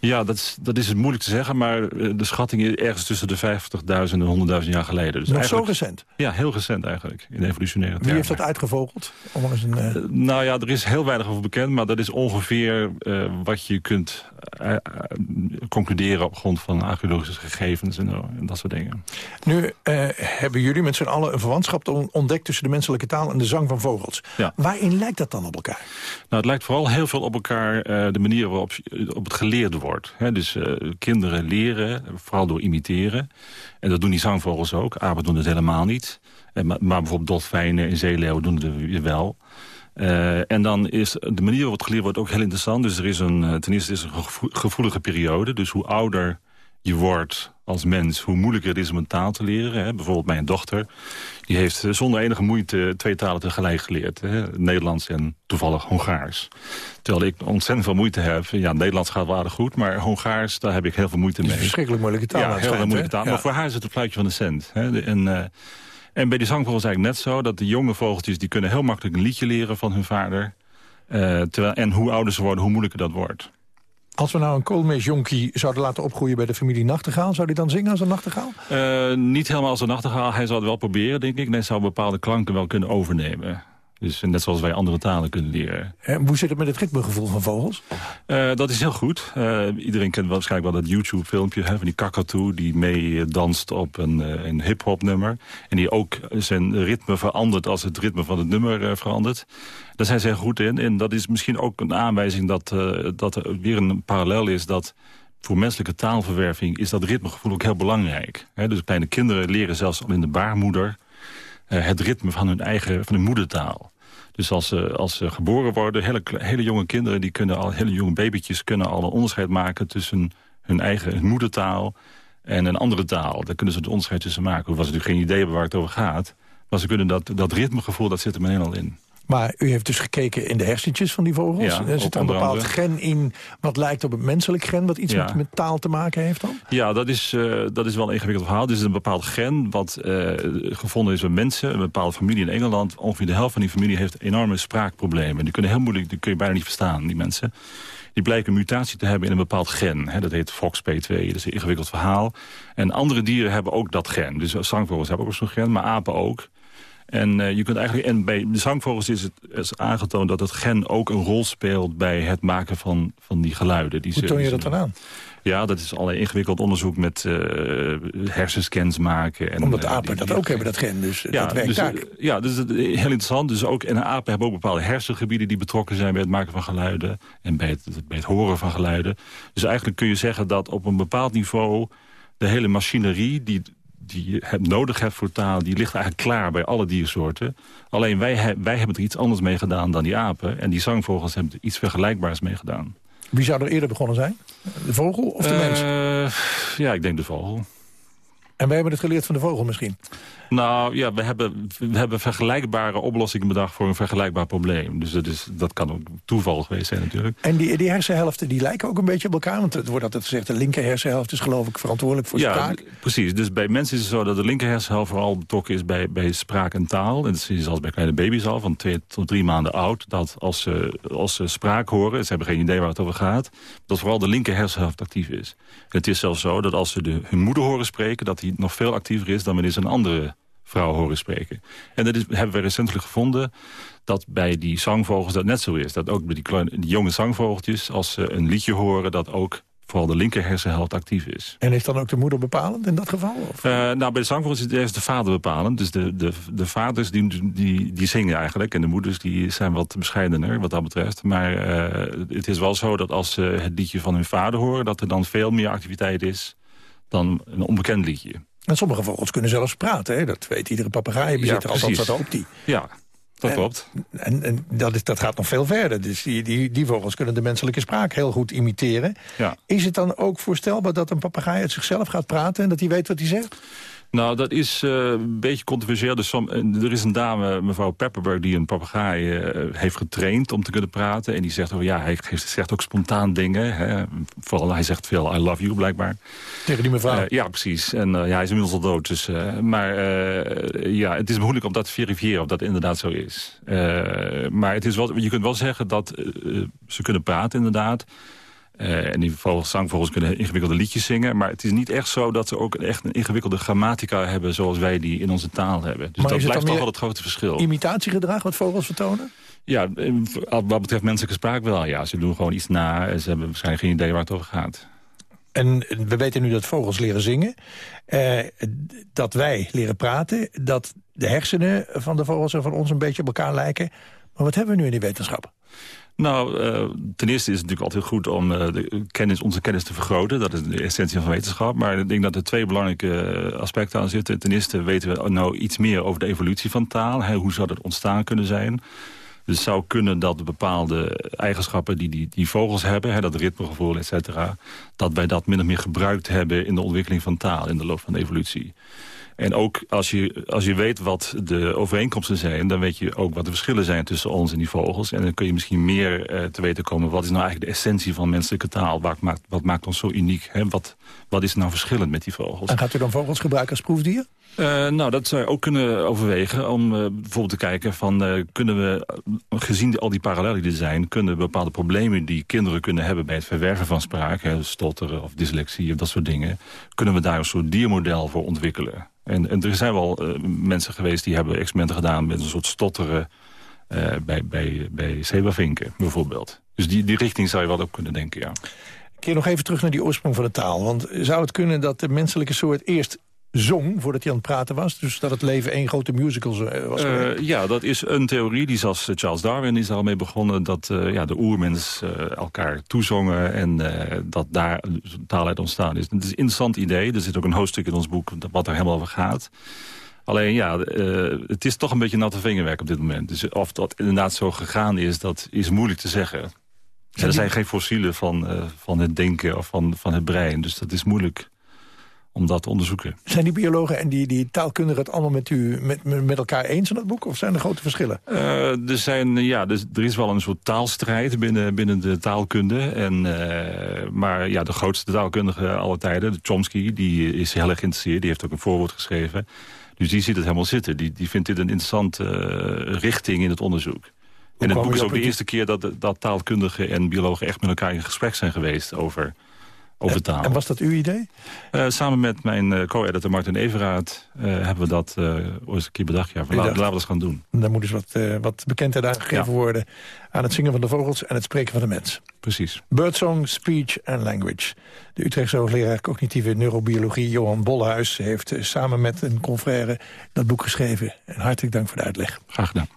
Ja, dat is, dat is het moeilijk te zeggen, maar eh, de schatting is ergens tussen de 50.000 en 100.000 jaar geleden. Dus
Nog zo recent?
Ja, heel recent eigenlijk, in evolutionaire
Wie
termen.
heeft dat uitgevogeld? Om eens een, eh,
Eh, nou ja, er is heel weinig over bekend, maar dat is ongeveer wat je kunt concluderen op grond van archeologische gegevens en, dat soort dingen.
Nu hebben jullie met z'n allen een verwantschap on- ontdekt... tussen de menselijke taal en de zang van vogels.
Ja.
Waarin lijkt dat dan op elkaar?
Nou, het lijkt vooral heel veel op elkaar de manier waarop op het geleerd wordt. Dus eh, kinderen leren, vooral door imiteren. En dat doen die zangvogels ook. Apen doen het helemaal niet. Eh, maar, bijvoorbeeld dolfijnen en zeeleeuwen doen het wel. Eh, en dan is de manier waarop het geleerd wordt ook heel interessant. Dus er is een, ten eerste is een gevo- gevoelige periode. Dus hoe ouder je wordt als mens, hoe moeilijker het is om een taal te leren. Hè. Bijvoorbeeld mijn dochter, die heeft zonder enige moeite twee talen tegelijk geleerd. Hè. Nederlands en toevallig Hongaars. Terwijl ik ontzettend veel moeite heb. Ja, Nederlands gaat wel aardig goed, maar Hongaars, daar heb ik heel veel moeite mee.
verschrikkelijk moeilijke taal,
Ja, heel moeilijke taal.
Ja.
Maar voor haar is het een fluitje van de cent. Hè. En, eh, en bij die zangvogels eigenlijk net zo... dat de jonge vogeltjes die kunnen heel makkelijk een liedje leren van hun vader. Eh, terwijl, en hoe ouder ze worden, hoe moeilijker dat wordt.
Als we nou een koolmeesjonkie zouden laten opgroeien bij de familie Nachtegaal... zou die dan zingen als een nachtegaal?
Eh, niet helemaal als een nachtegaal. Hij zal het wel proberen, denk ik. Hij zou bepaalde klanken wel kunnen overnemen. Dus net zoals wij andere talen kunnen leren.
En hoe zit het met het ritmegevoel van vogels?
Eh, dat is heel goed. Eh, iedereen kent waarschijnlijk wel dat YouTube-filmpje van die kakatoe... die mee eh, op een, een hip-hop nummer. En die ook zijn ritme verandert als het ritme van het nummer verandert. Daar zijn ze heel goed in. En dat is misschien ook een aanwijzing dat, dat er weer een parallel is... dat voor menselijke taalverwerving is dat ritmegevoel ook heel belangrijk. Dus kleine kinderen leren zelfs al in de baarmoeder... eh, het ritme van hun eigen van hun moedertaal. Dus als ze, als ze geboren worden, hele, hele jonge kinderen... die kunnen al, hele jonge babytjes kunnen al een onderscheid maken... tussen hun eigen hun moedertaal en een andere taal. Daar kunnen ze het onderscheid tussen maken. Hoewel ze natuurlijk geen idee hebben waar het over gaat. Maar ze kunnen dat, dat ritmegevoel, dat zit er meteen al in.
Maar u heeft dus gekeken in de hersentjes van die vogels.
Ja,
er zit een bepaald
andere.
gen in wat lijkt op het menselijk gen... wat iets
Ja.
met, met taal te maken heeft dan?
Ja, dat is, eh, dat is wel een ingewikkeld verhaal. Dit is een bepaald gen wat eh, gevonden is bij mensen. Een bepaalde familie in Engeland. Ongeveer de helft van die familie heeft enorme spraakproblemen. Die kunnen heel moeilijk, die kun je bijna niet verstaan, die mensen. Die blijken een mutatie te hebben in een bepaald gen. Hè, dat heet FOXP2, dat is een ingewikkeld verhaal. En andere dieren hebben ook dat gen. Dus zangvogels hebben ook zo'n gen, maar apen ook. En, eh, je kunt eigenlijk, en bij de zangvogels is het is aangetoond dat het gen ook een rol speelt... bij het maken van, van die geluiden. Die
Hoe toon je dat dan aan?
ja, dat is allerlei ingewikkeld onderzoek met eh, hersenscans maken. En,
Omdat
eh,
apen
die-
dat
die-
ook hebben, dat gen. Dus
ja,
dat werkt
dus, ja, dus heel interessant. Dus ook, en apen hebben ook bepaalde hersengebieden die betrokken zijn bij het maken van geluiden. En bij het, bij het horen van geluiden. Dus eigenlijk kun je zeggen dat op een bepaald niveau de hele machinerie die, die je hebt, nodig hebt voor taal... die ligt eigenlijk klaar bij alle diersoorten. Alleen wij, wij hebben er iets anders mee gedaan dan die apen. En die zangvogels hebben er iets vergelijkbaars mee gedaan.
Wie zou er eerder begonnen zijn? De vogel of de mens?
Eh, Ja, ik denk de vogel.
En wij hebben het geleerd van de vogel misschien.
Nou ja, we hebben, we hebben vergelijkbare oplossingen bedacht voor een vergelijkbaar probleem. Dus dat, is, dat kan ook toeval geweest zijn natuurlijk.
En die, die hersenhelften die lijken ook een beetje op elkaar. Want het wordt altijd gezegd, de linker hersenhelft is geloof ik verantwoordelijk voor
ja,
spraak.
precies. Dus bij mensen is het zo dat de linker hersenhelft vooral betrokken is bij, bij spraak en taal. En dat zie je zelfs bij kleine baby's al, van twee tot drie maanden oud. Dat als ze, als ze spraak horen, ze hebben geen idee waar het over gaat... dat vooral de linker hersenhelft actief is. Het is zelfs zo dat als ze de, hun moeder horen spreken... dat die nog veel actiever is dan wanneer ze een andere vrouw horen spreken. En dat is, hebben we recentelijk gevonden dat bij die zangvogels dat net zo is. Dat ook bij die, kleine, die jonge zangvogeltjes, als ze een liedje horen... dat ook vooral de linker hersenhelft actief is.
En is dan ook de moeder bepalend in dat geval? Of?
Eh, nou, bij de zangvogels is is de vader bepalend. Dus de, de, de vaders die, die, die zingen eigenlijk. En de moeders die zijn wat bescheidener wat dat betreft. Maar eh, het is wel zo dat als ze het liedje van hun vader horen... dat er dan veel meer activiteit is dan een onbekend liedje.
En sommige vogels kunnen zelfs praten. Hè? Dat weet iedere papegaaienbezitter.
Ja,
althans, dat hoopt die.
Ja, dat
En-
klopt.
En, en dat, is, dat gaat nog veel verder. Dus die, die, die vogels kunnen de menselijke spraak heel goed imiteren.
Ja.
Is het dan ook voorstelbaar dat een papegaai uit zichzelf gaat praten... en dat hij weet wat hij zegt?
Nou, dat is eh, een beetje controversieel. Dus som, eh, er is een dame, mevrouw Pepperberg, die een papegaai eh, heeft getraind om te kunnen praten. En die zegt, oh ja, hij zegt ook spontaan dingen. Hè. Vooral, hij zegt veel I love you, blijkbaar.
Tegen die mevrouw?
Ja, precies. En ja, hij is inmiddels al dood. Dus, maar ja, het is moeilijk om dat te verifiëren of dat inderdaad zo is. Maar het is wel, je kunt wel zeggen dat ze kunnen praten inderdaad. Eh, en die vogels, zangvogels kunnen ingewikkelde liedjes zingen. Maar het is niet echt zo dat ze ook echt een ingewikkelde grammatica hebben... zoals wij die in onze taal hebben. Dus
Maar
dat blijft toch wel het grote verschil.
Imitatiegedrag wat vogels vertonen?
Ja, eh, wat betreft menselijke spraak wel. Ja, ze doen gewoon iets na en ze hebben waarschijnlijk geen idee waar het over gaat.
En we weten nu dat vogels leren zingen. eh, dat wij leren praten. Dat de hersenen van de vogels en van ons een beetje op elkaar lijken. Maar wat hebben we nu in die wetenschap?
Nou, eh, ten eerste is het natuurlijk altijd goed om eh, de kennis, onze kennis te vergroten. Dat is de essentie van wetenschap. Maar ik denk dat er twee belangrijke aspecten aan zitten. Ten eerste weten we nou iets meer over de evolutie van taal. Hoe zou dat ontstaan kunnen zijn? Dus het zou kunnen dat bepaalde eigenschappen die die, die vogels hebben... Dat ritmegevoel, et cetera... dat wij dat min of meer gebruikt hebben in de ontwikkeling van taal... in de loop van de evolutie. En ook als je, als je weet wat de overeenkomsten zijn... dan weet je ook wat de verschillen zijn tussen ons en die vogels. En dan kun je misschien meer eh, te weten komen... wat is nou eigenlijk de essentie van menselijke taal? Wat maakt, wat maakt ons zo uniek? Hè? Wat, wat is nou verschillend met die vogels?
En gaat u dan vogels gebruiken als proefdier?
Eh, nou, dat zou je ook kunnen overwegen om eh, bijvoorbeeld te kijken van... eh, kunnen we, gezien al die parallellen die er zijn... kunnen bepaalde problemen die kinderen kunnen hebben bij het verwerven van spraak... Hè, stotteren of dyslexie of dat soort dingen... kunnen we daar een soort diermodel voor ontwikkelen. En, en er zijn wel mensen geweest die hebben experimenten gedaan... met een soort stotteren eh, bij, bij, bij zebravinken bijvoorbeeld. Dus die, die richting zou je wel ook kunnen denken, ja.
Keer nog even terug naar die oorsprong van de taal. Want zou het kunnen dat de menselijke soort eerst zong voordat hij aan het praten was? Dus dat het leven één grote musical eh, was
Eh, ja, dat is een theorie. Die zoals eh, Charles Darwin is er al mee begonnen. Dat ja, de oermens elkaar toezongen. En dat daar taal uit ontstaan is. Het is een interessant idee. Er zit ook een hoofdstuk in ons boek wat er helemaal over gaat. Alleen ja, het is toch een beetje natte vingerwerk op dit moment. Dus of dat inderdaad zo gegaan is, dat is moeilijk te zeggen. En er zijn geen fossielen van, van het denken of van, van het brein. Dus dat is moeilijk om dat te onderzoeken.
Zijn die biologen en die, die taalkundigen het allemaal met, u, met, met elkaar eens in dat boek? Of zijn er grote verschillen?
Eh, er, zijn, ja, dus, er is wel een soort taalstrijd binnen, binnen de taalkunde. En, eh, maar ja, de grootste taalkundige aller tijden, de Chomsky, die is heel erg geïnteresseerd. Die heeft ook een voorwoord geschreven. Dus die ziet het helemaal zitten. Die, die vindt dit een interessante eh, richting in het onderzoek. En het boek is ook de eerste keer dat, dat taalkundigen en biologen echt met elkaar in gesprek zijn geweest over, over taal.
En was dat uw idee?
Eh, samen met mijn eh, co-editor Martin Everaert eh, hebben we dat eh ooit eens een keer bedacht. Ja, van, laten, we dat eens gaan doen.
Daar moet dus wat, eh, wat bekendheid aangegeven
Ja.
worden... aan het zingen van de vogels en het spreken van de mens.
Precies.
Birdsong, Speech and Language. De Utrechtse hoogleraar cognitieve neurobiologie Johan Bolhuis... heeft samen met een confrère dat boek geschreven. En hartelijk dank voor de uitleg.
Graag gedaan.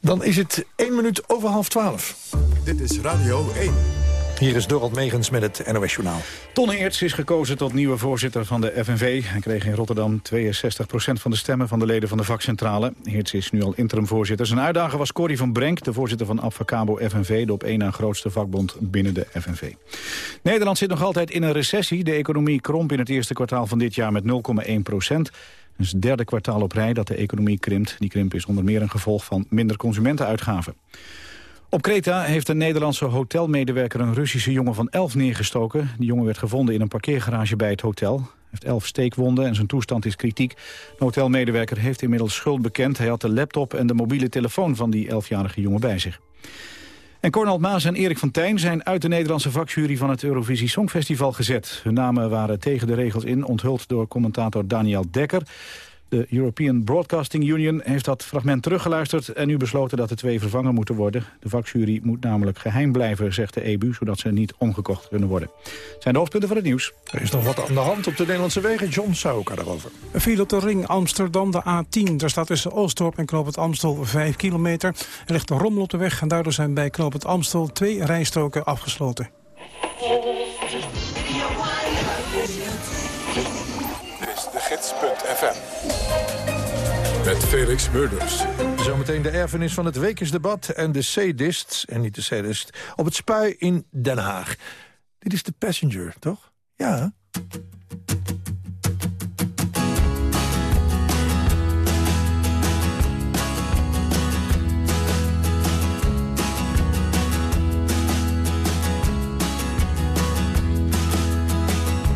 Dan is het één minuut over half twaalf.
Dit is Radio 1.
Hier is Dorald Megens met het NOS Journaal.
Ton Heerts is gekozen tot nieuwe voorzitter van de FNV. Hij kreeg in Rotterdam 62% van de stemmen van de leden van de vakcentrale. Heerts is nu al interimvoorzitter. Zijn uitdager was Corrie van Brenk, de voorzitter van Advocabo FNV... de op één na grootste vakbond binnen de FNV. Nederland zit nog altijd in een recessie. De economie kromp in het eerste kwartaal van dit jaar met 0,1 procent. Het is het derde kwartaal op rij dat de economie krimpt. Die krimp is onder meer een gevolg van minder consumentenuitgaven. Op Kreta heeft een Nederlandse hotelmedewerker een Russische jongen van 11 neergestoken. Die jongen werd gevonden in een parkeergarage bij het hotel. Hij heeft 11 steekwonden en zijn toestand is kritiek. De hotelmedewerker heeft inmiddels schuld bekend. Hij had de laptop en de mobiele telefoon van die 11-jarige jongen bij zich. En Cornald Maas en Erik van Tijn zijn uit de Nederlandse vakjury van het Eurovisie Songfestival gezet. Hun namen waren tegen de regels in, onthuld door commentator Daniel Dekker. De European Broadcasting Union heeft dat fragment teruggeluisterd... en nu besloten dat de twee vervangen moeten worden. De vakjury moet namelijk geheim blijven, zegt de EBU... zodat ze niet omgekocht kunnen worden. Het zijn de hoofdpunten van het nieuws.
Er is nog wat aan de hand op de Nederlandse wegen. John Sauka daarover.
Een file op de ring Amsterdam, de A10. Daar staat tussen Oostdorp en Knoop het Amstel 5 kilometer. Er ligt een rommel op de weg en daardoor zijn bij Knoop het Amstel twee rijstroken afgesloten.
Met Felix Murders.
Zometeen de erfenis van het Wekensdebat en de C-dist, en niet de C-dist, op het spui in Den Haag. Dit is de Passenger, toch? Ja.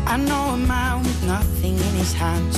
I know a man with nothing in his hands,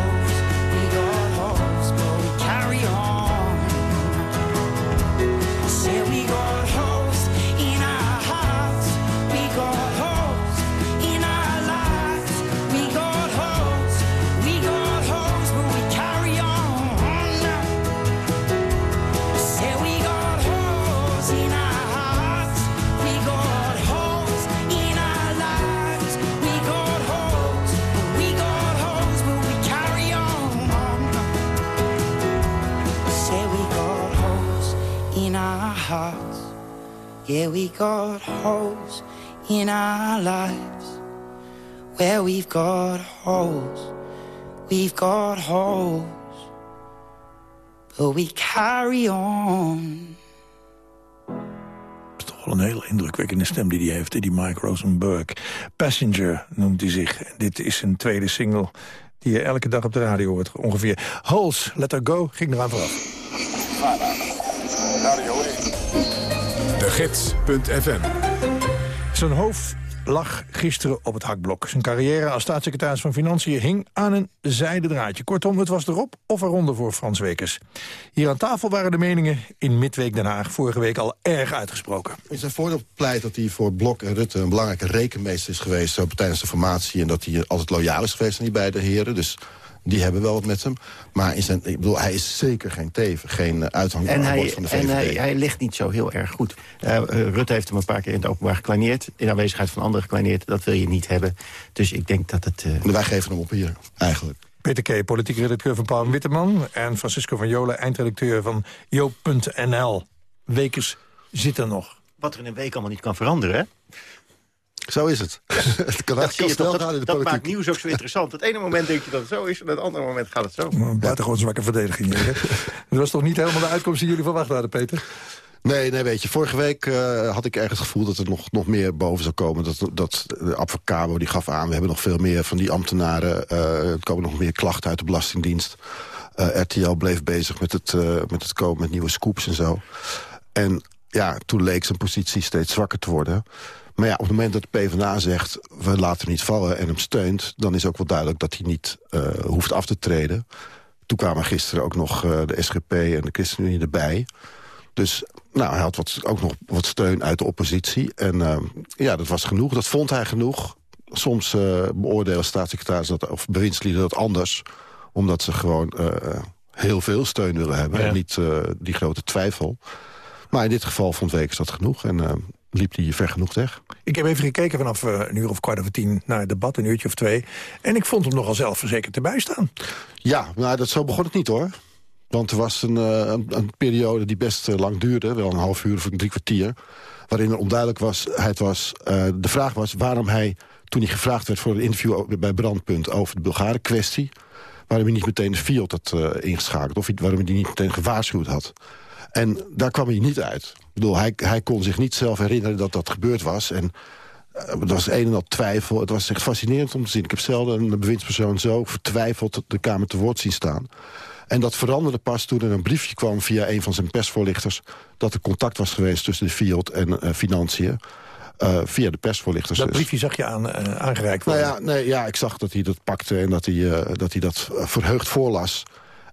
we got holes in our lives. Where we've got holes, we've got holes, but we carry on.
Toch wel een hele indrukwekkende stem die hij heeft, die Mike Rosenberg. Passenger noemt hij zich. Dit is zijn tweede single die je elke dag op de radio hoort ongeveer. Holes, Let Her Go, ging eraan vooraf.
Gids.fm
Zijn hoofd lag gisteren op het hakblok. Zijn carrière als staatssecretaris van Financiën hing aan een zijden draadje. Kortom, het was erop of eronder voor Frans Wekers. Hier aan tafel waren de meningen in Midweek Den Haag vorige week al erg uitgesproken.
In zijn voordeel pleit dat hij voor Blok en Rutte een belangrijke rekenmeester is geweest tijdens de formatie. En dat hij altijd loyaal is geweest aan die beide heren. Dus die hebben wel wat met hem. Maar in zijn, ik bedoel, hij is zeker geen teven, geen eh, uithangbord
En, hij,
van de
en
VVD.
hij, hij ligt niet zo heel erg goed. Eh, eh, Rutte heeft hem een paar keer in het openbaar gekleineerd. In aanwezigheid van anderen gekleineerd. Dat wil je niet hebben. Dus ik denk dat het... eh,
Wij geven hem op hier, eigenlijk.
Peter K., politiek redacteur van Paul Witteman... en Francisco van Jolen, eindredacteur van Joop.nl. Wekers zit er nog.
Wat er in een week allemaal niet kan veranderen, hè?
Zo is het. het kan
Dat, zie je
snel
toch,
gaan in de
dat
politiek.
maakt nieuws ook zo interessant. Het ene moment denk je dat het zo is... en het andere moment gaat het zo.
Buitengewoon zwakke verdediging. hè? Dat was toch niet helemaal de uitkomst die jullie verwacht hadden, Peter?
Nee, nee, weet je, vorige week eh, had ik ergens het gevoel dat er nog, nog meer boven zou komen. Dat, dat de advocabo die gaf aan, we hebben nog veel meer van die ambtenaren. eh, er komen nog meer klachten uit de Belastingdienst. Eh, RTL bleef bezig met het, eh, met het komen met nieuwe scoops en zo. En ja, toen leek zijn positie steeds zwakker te worden. Maar ja, op het moment dat de PvdA zegt... we laten hem niet vallen en hem steunt... dan is ook wel duidelijk dat hij niet eh, hoeft af te treden. Toen kwamen gisteren ook nog eh, de SGP en de ChristenUnie erbij. Dus nou, hij had wat, ook nog wat steun uit de oppositie. En eh, ja, dat was genoeg. Dat vond hij genoeg. Soms beoordelen staatssecretarissen dat, of bewindslieden dat anders. Omdat ze gewoon heel veel steun willen hebben.
Ja.
En niet die grote twijfel. Maar in dit geval vond Wekers dat genoeg. En liep hij ver genoeg weg.
Ik heb even gekeken vanaf eh, een uur of kwart over tien naar het debat, een uurtje of twee. En ik vond hem nogal zelfverzekerd erbij staan.
Ja, nou, dat, zo begon het niet hoor. Want er was een, eh, een, een periode die best eh, lang duurde. Wel een half uur of een drie kwartier. Waarin er onduidelijk was, het was de vraag was waarom hij... toen hij gevraagd werd voor een interview bij Brandpunt over de Bulgaren kwestie... waarom hij niet meteen de Fiat had ingeschakeld. Of waarom hij die niet meteen gewaarschuwd had. En daar kwam hij niet uit. Ik bedoel, hij, hij kon zich niet zelf herinneren dat dat gebeurd was. En eh, het was een en al twijfel. Het was echt fascinerend om te zien. Ik heb zelden een bewindspersoon zo vertwijfeld de Kamer te woord zien staan. En dat veranderde pas toen er een briefje kwam via een van zijn persvoorlichters... dat er contact was geweest tussen de Fiat en eh, Financiën. eh, via de persvoorlichters
Dat
dus.
briefje zag je aan, eh, aangereikt
Nou
worden.
ja, nee, ja, ik zag dat hij dat pakte en dat hij, eh, dat, hij dat eh, verheugd voorlas.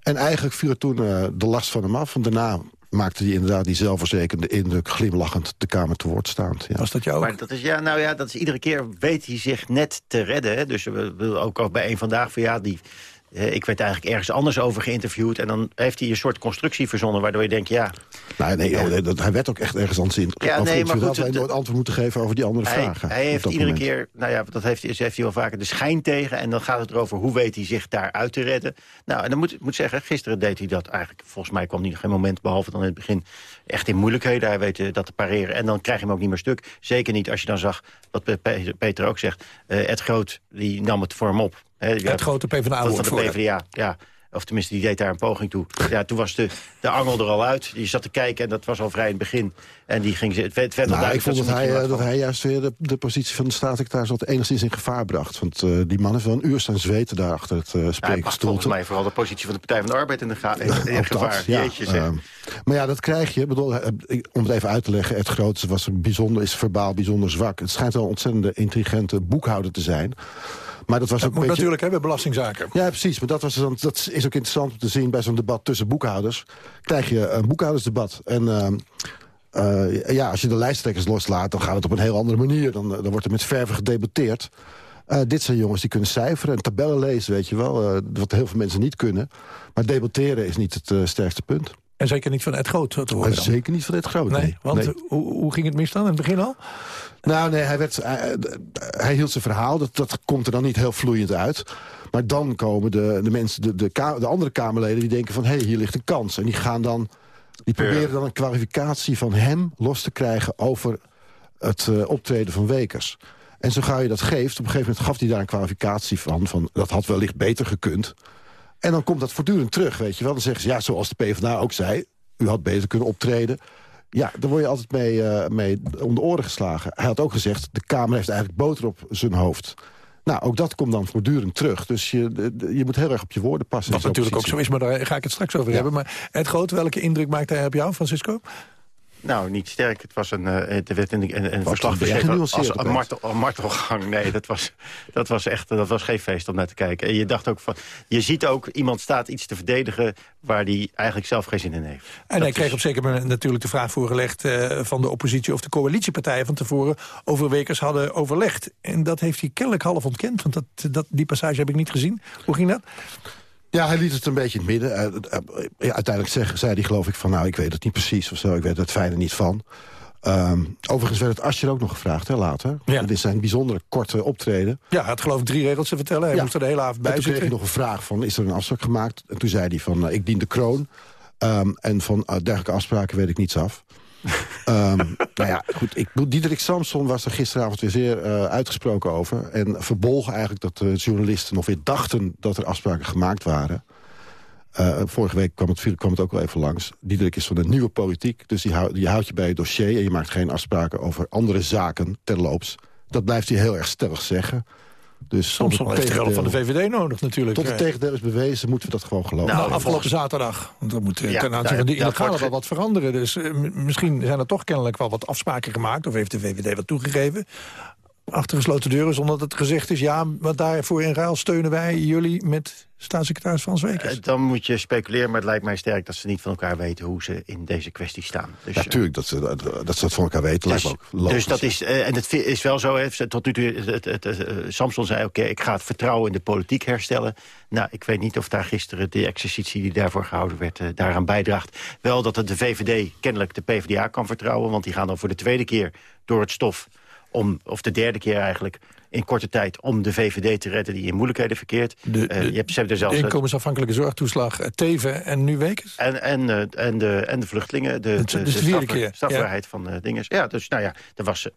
En eigenlijk viel toen eh, de last van hem af. En daarna maakte hij inderdaad die zelfverzekerde indruk... glimlachend de Kamer te woord staand. Ja.
Was dat jou
Maar dat is, ja, nou ja, dat is iedere keer weet hij zich net te redden. Hè. Dus we willen ook, ook bij een vandaag van ja, die, ik werd eigenlijk ergens anders over geïnterviewd. En dan heeft hij een soort constructie verzonnen waardoor je denkt, ja,
Nou, nee, oh, dat, hij werd ook echt ergens anders in.
Ja, nee, maar goed,
Hij nooit antwoord moeten geven over die andere
Hij,
vragen.
hij heeft iedere
moment.
keer, nou ja, dat heeft, heeft hij wel vaker, de schijn tegen. En dan gaat het erover hoe weet hij zich daar uit te redden. Nou, en dan moet ik moet zeggen, gisteren deed hij dat eigenlijk. Volgens mij kwam hij geen moment, behalve dan in het begin, echt in moeilijkheden. Hij weet eh, dat te pareren. En dan krijg je hem ook niet meer stuk. Zeker niet als je dan zag, wat Pe- Pe- Peter ook zegt. eh Ed Groot, die nam het voor hem op. Ja,
Het grote PvdA-woord voor.
PvdA, ja. Of tenminste, die deed daar een poging toe. Ja, toen was de, de angel er al uit. Je zat te kijken en dat was al vrij in het begin. En die ging ze- het verder
Nou, ik vond dat, hij, eh, dat hij juist weer de, de positie van de staatssecretaris... wat enigszins in gevaar bracht. Want eh, die man heeft wel een uur staan zweten daar achter het uh,
Ja,
spreekstoel.
volgens mij vooral de positie van de Partij van de Arbeid in, de ga- in, gevaar.
dat, ja.
Jeetje zeg.
Ehm, maar ja, dat krijg je. Ik Bedoel, eh, om het even uit te leggen, Ed Groots was een bijzonder, is verbaal bijzonder zwak. Het schijnt wel een ontzettende intelligente boekhouder te zijn. Maar dat was
Dat
ook
moet
beetje...
natuurlijk hebben, belastingzaken.
Ja, precies. Maar dat, was dan, dat is ook interessant om te zien bij zo'n debat tussen boekhouders. Krijg je een boekhoudersdebat. En ehm, eh, ja, als je de lijsttrekkers loslaat, dan gaat het op een heel andere manier. Dan, dan wordt er met verven gedebatteerd. Eh, dit zijn jongens die kunnen cijferen en tabellen lezen, weet je wel. eh, wat heel veel mensen niet kunnen. Maar debatteren is niet het eh, sterkste punt.
En zeker niet van Ed Groot te horen
zeker niet van Ed Groot.
Nee,
Nee,
want
Nee.
eh, Hoe, hoe ging het mis dan in het begin al?
Nou, nee, hij, werd, hij, hij hield zijn verhaal. Dat, dat komt er dan niet heel vloeiend uit. Maar dan komen de, de mensen, de, de andere Kamerleden... die denken van, hé, hey, hier ligt een kans. En die gaan dan... Die proberen dan een kwalificatie van hem los te krijgen... over het eh, optreden van Wekers. En zo gauw je dat geeft... op een gegeven moment gaf hij daar een kwalificatie van... van dat had wellicht beter gekund. En dan komt dat voortdurend terug, weet je wel. Dan zeggen ze, ja, zoals de PvdA ook zei... u had beter kunnen optreden... Ja, daar word je altijd mee, eh, mee om de oren geslagen. Hij had ook gezegd, de Kamer heeft eigenlijk boter op zijn hoofd. Nou, ook dat komt dan voortdurend terug. Dus je, je moet heel erg op je woorden passen.
Wat natuurlijk ook zo is, maar daar ga ik het straks over hebben. Maar Ed Groot, welke indruk maakte hij op jou, Francisco?
Nou, niet sterk. Het was een, eh, er werd een, een, een verslag als een, martel, een martelgang. Nee, dat was, dat was echt dat was geen feest om naar te kijken. En je dacht ook van, je ziet ook, iemand staat iets te verdedigen... waar die eigenlijk zelf geen zin in heeft.
En
Dat
hij
is-
kreeg op zeker moment natuurlijk de vraag voorgelegd... eh, van de oppositie of de coalitiepartijen van tevoren... over Wekers hadden overlegd. En dat heeft hij kennelijk half ontkend. Want dat, dat, die passage heb ik niet gezien. Hoe ging dat?
Ja, hij liet het een beetje in het midden. Eh, eh, uiteindelijk zeg, zei hij geloof ik van... nou, ik weet het niet precies of zo, ik weet het fijne niet van. Ehm, overigens werd het Ascher ook nog gevraagd, hè, later.
Ja.
Dit zijn bijzondere korte optreden.
Ja, hij had geloof ik drie regels te vertellen. Hij
Ja.
moest er de hele avond
En
bij
toen kreeg hij
zitten.
nog een vraag van, is er een afspraak gemaakt? En toen zei hij van, eh, ik dien de kroon. Ehm, en van dergelijke afspraken weet ik niets af. Ehm, nou ja, goed. Ik, Diederik Samson was er gisteravond weer zeer eh, uitgesproken over. En verbolgen eigenlijk dat de journalisten nog weer dachten... dat er afspraken gemaakt waren. Eh, vorige week kwam het, kwam het ook wel even langs. Diederik is van de nieuwe politiek. Dus die houdt je bij het dossier... en je maakt geen afspraken over andere zaken terloops. Dat blijft hij heel erg stellig zeggen. Dus het
heeft de hulp van de
tegendeel-
VVD nodig natuurlijk.
Tot het tegendeel is bewezen, moeten we dat gewoon geloven.
Nou, afgelopen zaterdag. Want dan moet eh,
Ja,
ten aanzien van die illegale wel wat veranderen. Dus eh, misschien zijn er toch kennelijk wel wat afspraken gemaakt. Of heeft de VVD wat toegegeven. Achter gesloten deuren, zonder dat het gezegd is... ja, maar daarvoor in ruil steunen wij jullie met staatssecretaris Frans Wekers.
Eh, Dan moet je speculeren, maar het lijkt mij sterk... dat ze niet van elkaar weten hoe ze in deze kwestie staan. Dus,
Natuurlijk, dat, ze, dat, dat ze dat van elkaar weten,
Dus,
lijkt me ook logisch.
dus dat is, eh, en het is wel zo, hè, tot nu toe, het, het, het, eh, Samson zei, oké, ik ga het vertrouwen in de politiek herstellen. Nou, ik weet niet of daar gisteren de exercitie die daarvoor gehouden werd, daaraan bijdraagt. Wel dat het de VVD kennelijk de PvdA kan vertrouwen, want die gaan dan voor de tweede keer door het stof, om, of de derde keer eigenlijk, in korte tijd, om de VVD te redden die in moeilijkheden verkeert.
De,
Eh, je hebt, ze hebben er zelfs...
de inkomensafhankelijke zorgtoeslag, eh, Teven en nu Wekers?
en, en, eh, en, de, en de vluchtelingen, de, de,
de
strafbaar- van dinges. Ja, dus nou ja, er was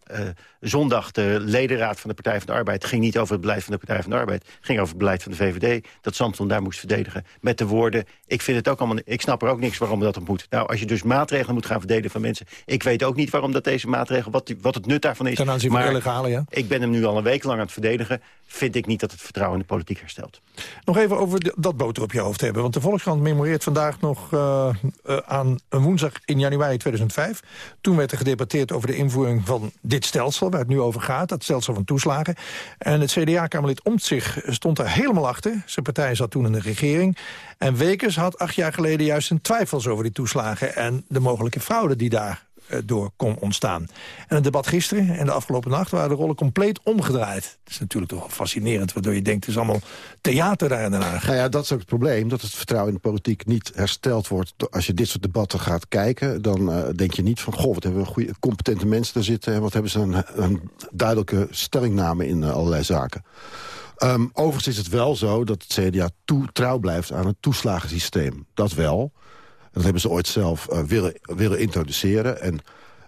zondag de ledenraad van de Partij van de Arbeid... ging niet over het beleid van de Partij van de Arbeid... ging over het beleid van de VVD, dat Samson daar moest verdedigen... met de woorden, ik vind het ook allemaal... ik snap er ook niks waarom dat op moet. Nou, als je dus maatregelen moet gaan verdedigen van mensen... ik weet ook niet waarom dat deze maatregel, wat, wat het nut daarvan is.
Ten aanzien van illegale, ja.
ik ben hem nu al een week lang aan het verdedigen... vind ik niet dat het vertrouwen in de politiek herstelt.
Nog even over dat boter op je hoofd hebben. Want de Volkskrant memoreert vandaag nog eh, eh, aan een woensdag in januari 2005. Toen werd er gedebatteerd over de invoering van dit stelsel... waar het nu over gaat, dat stelsel van toeslagen. En het CDA-kamerlid Omtzigt stond daar helemaal achter. Zijn partij zat toen in de regering. En Wekers had acht jaar geleden juist een twijfels over die toeslagen... en de mogelijke fraude die daar door kon ontstaan. En het debat gisteren en de afgelopen nacht waren de rollen compleet omgedraaid. Het is natuurlijk toch fascinerend, waardoor je denkt... het is allemaal theater daar in Den.
Nou ja, dat is ook het probleem. Dat het vertrouwen in de politiek niet hersteld wordt. Als je dit soort debatten gaat kijken, dan eh, denk je niet van... goh, wat hebben we goede, competente mensen daar zitten... en wat hebben ze een, een duidelijke stellingname in eh, allerlei zaken. Ehm, overigens is het wel zo dat het CDA toe, trouw blijft aan het toeslagensysteem. Dat wel. Dat hebben ze ooit zelf eh, willen, willen introduceren. En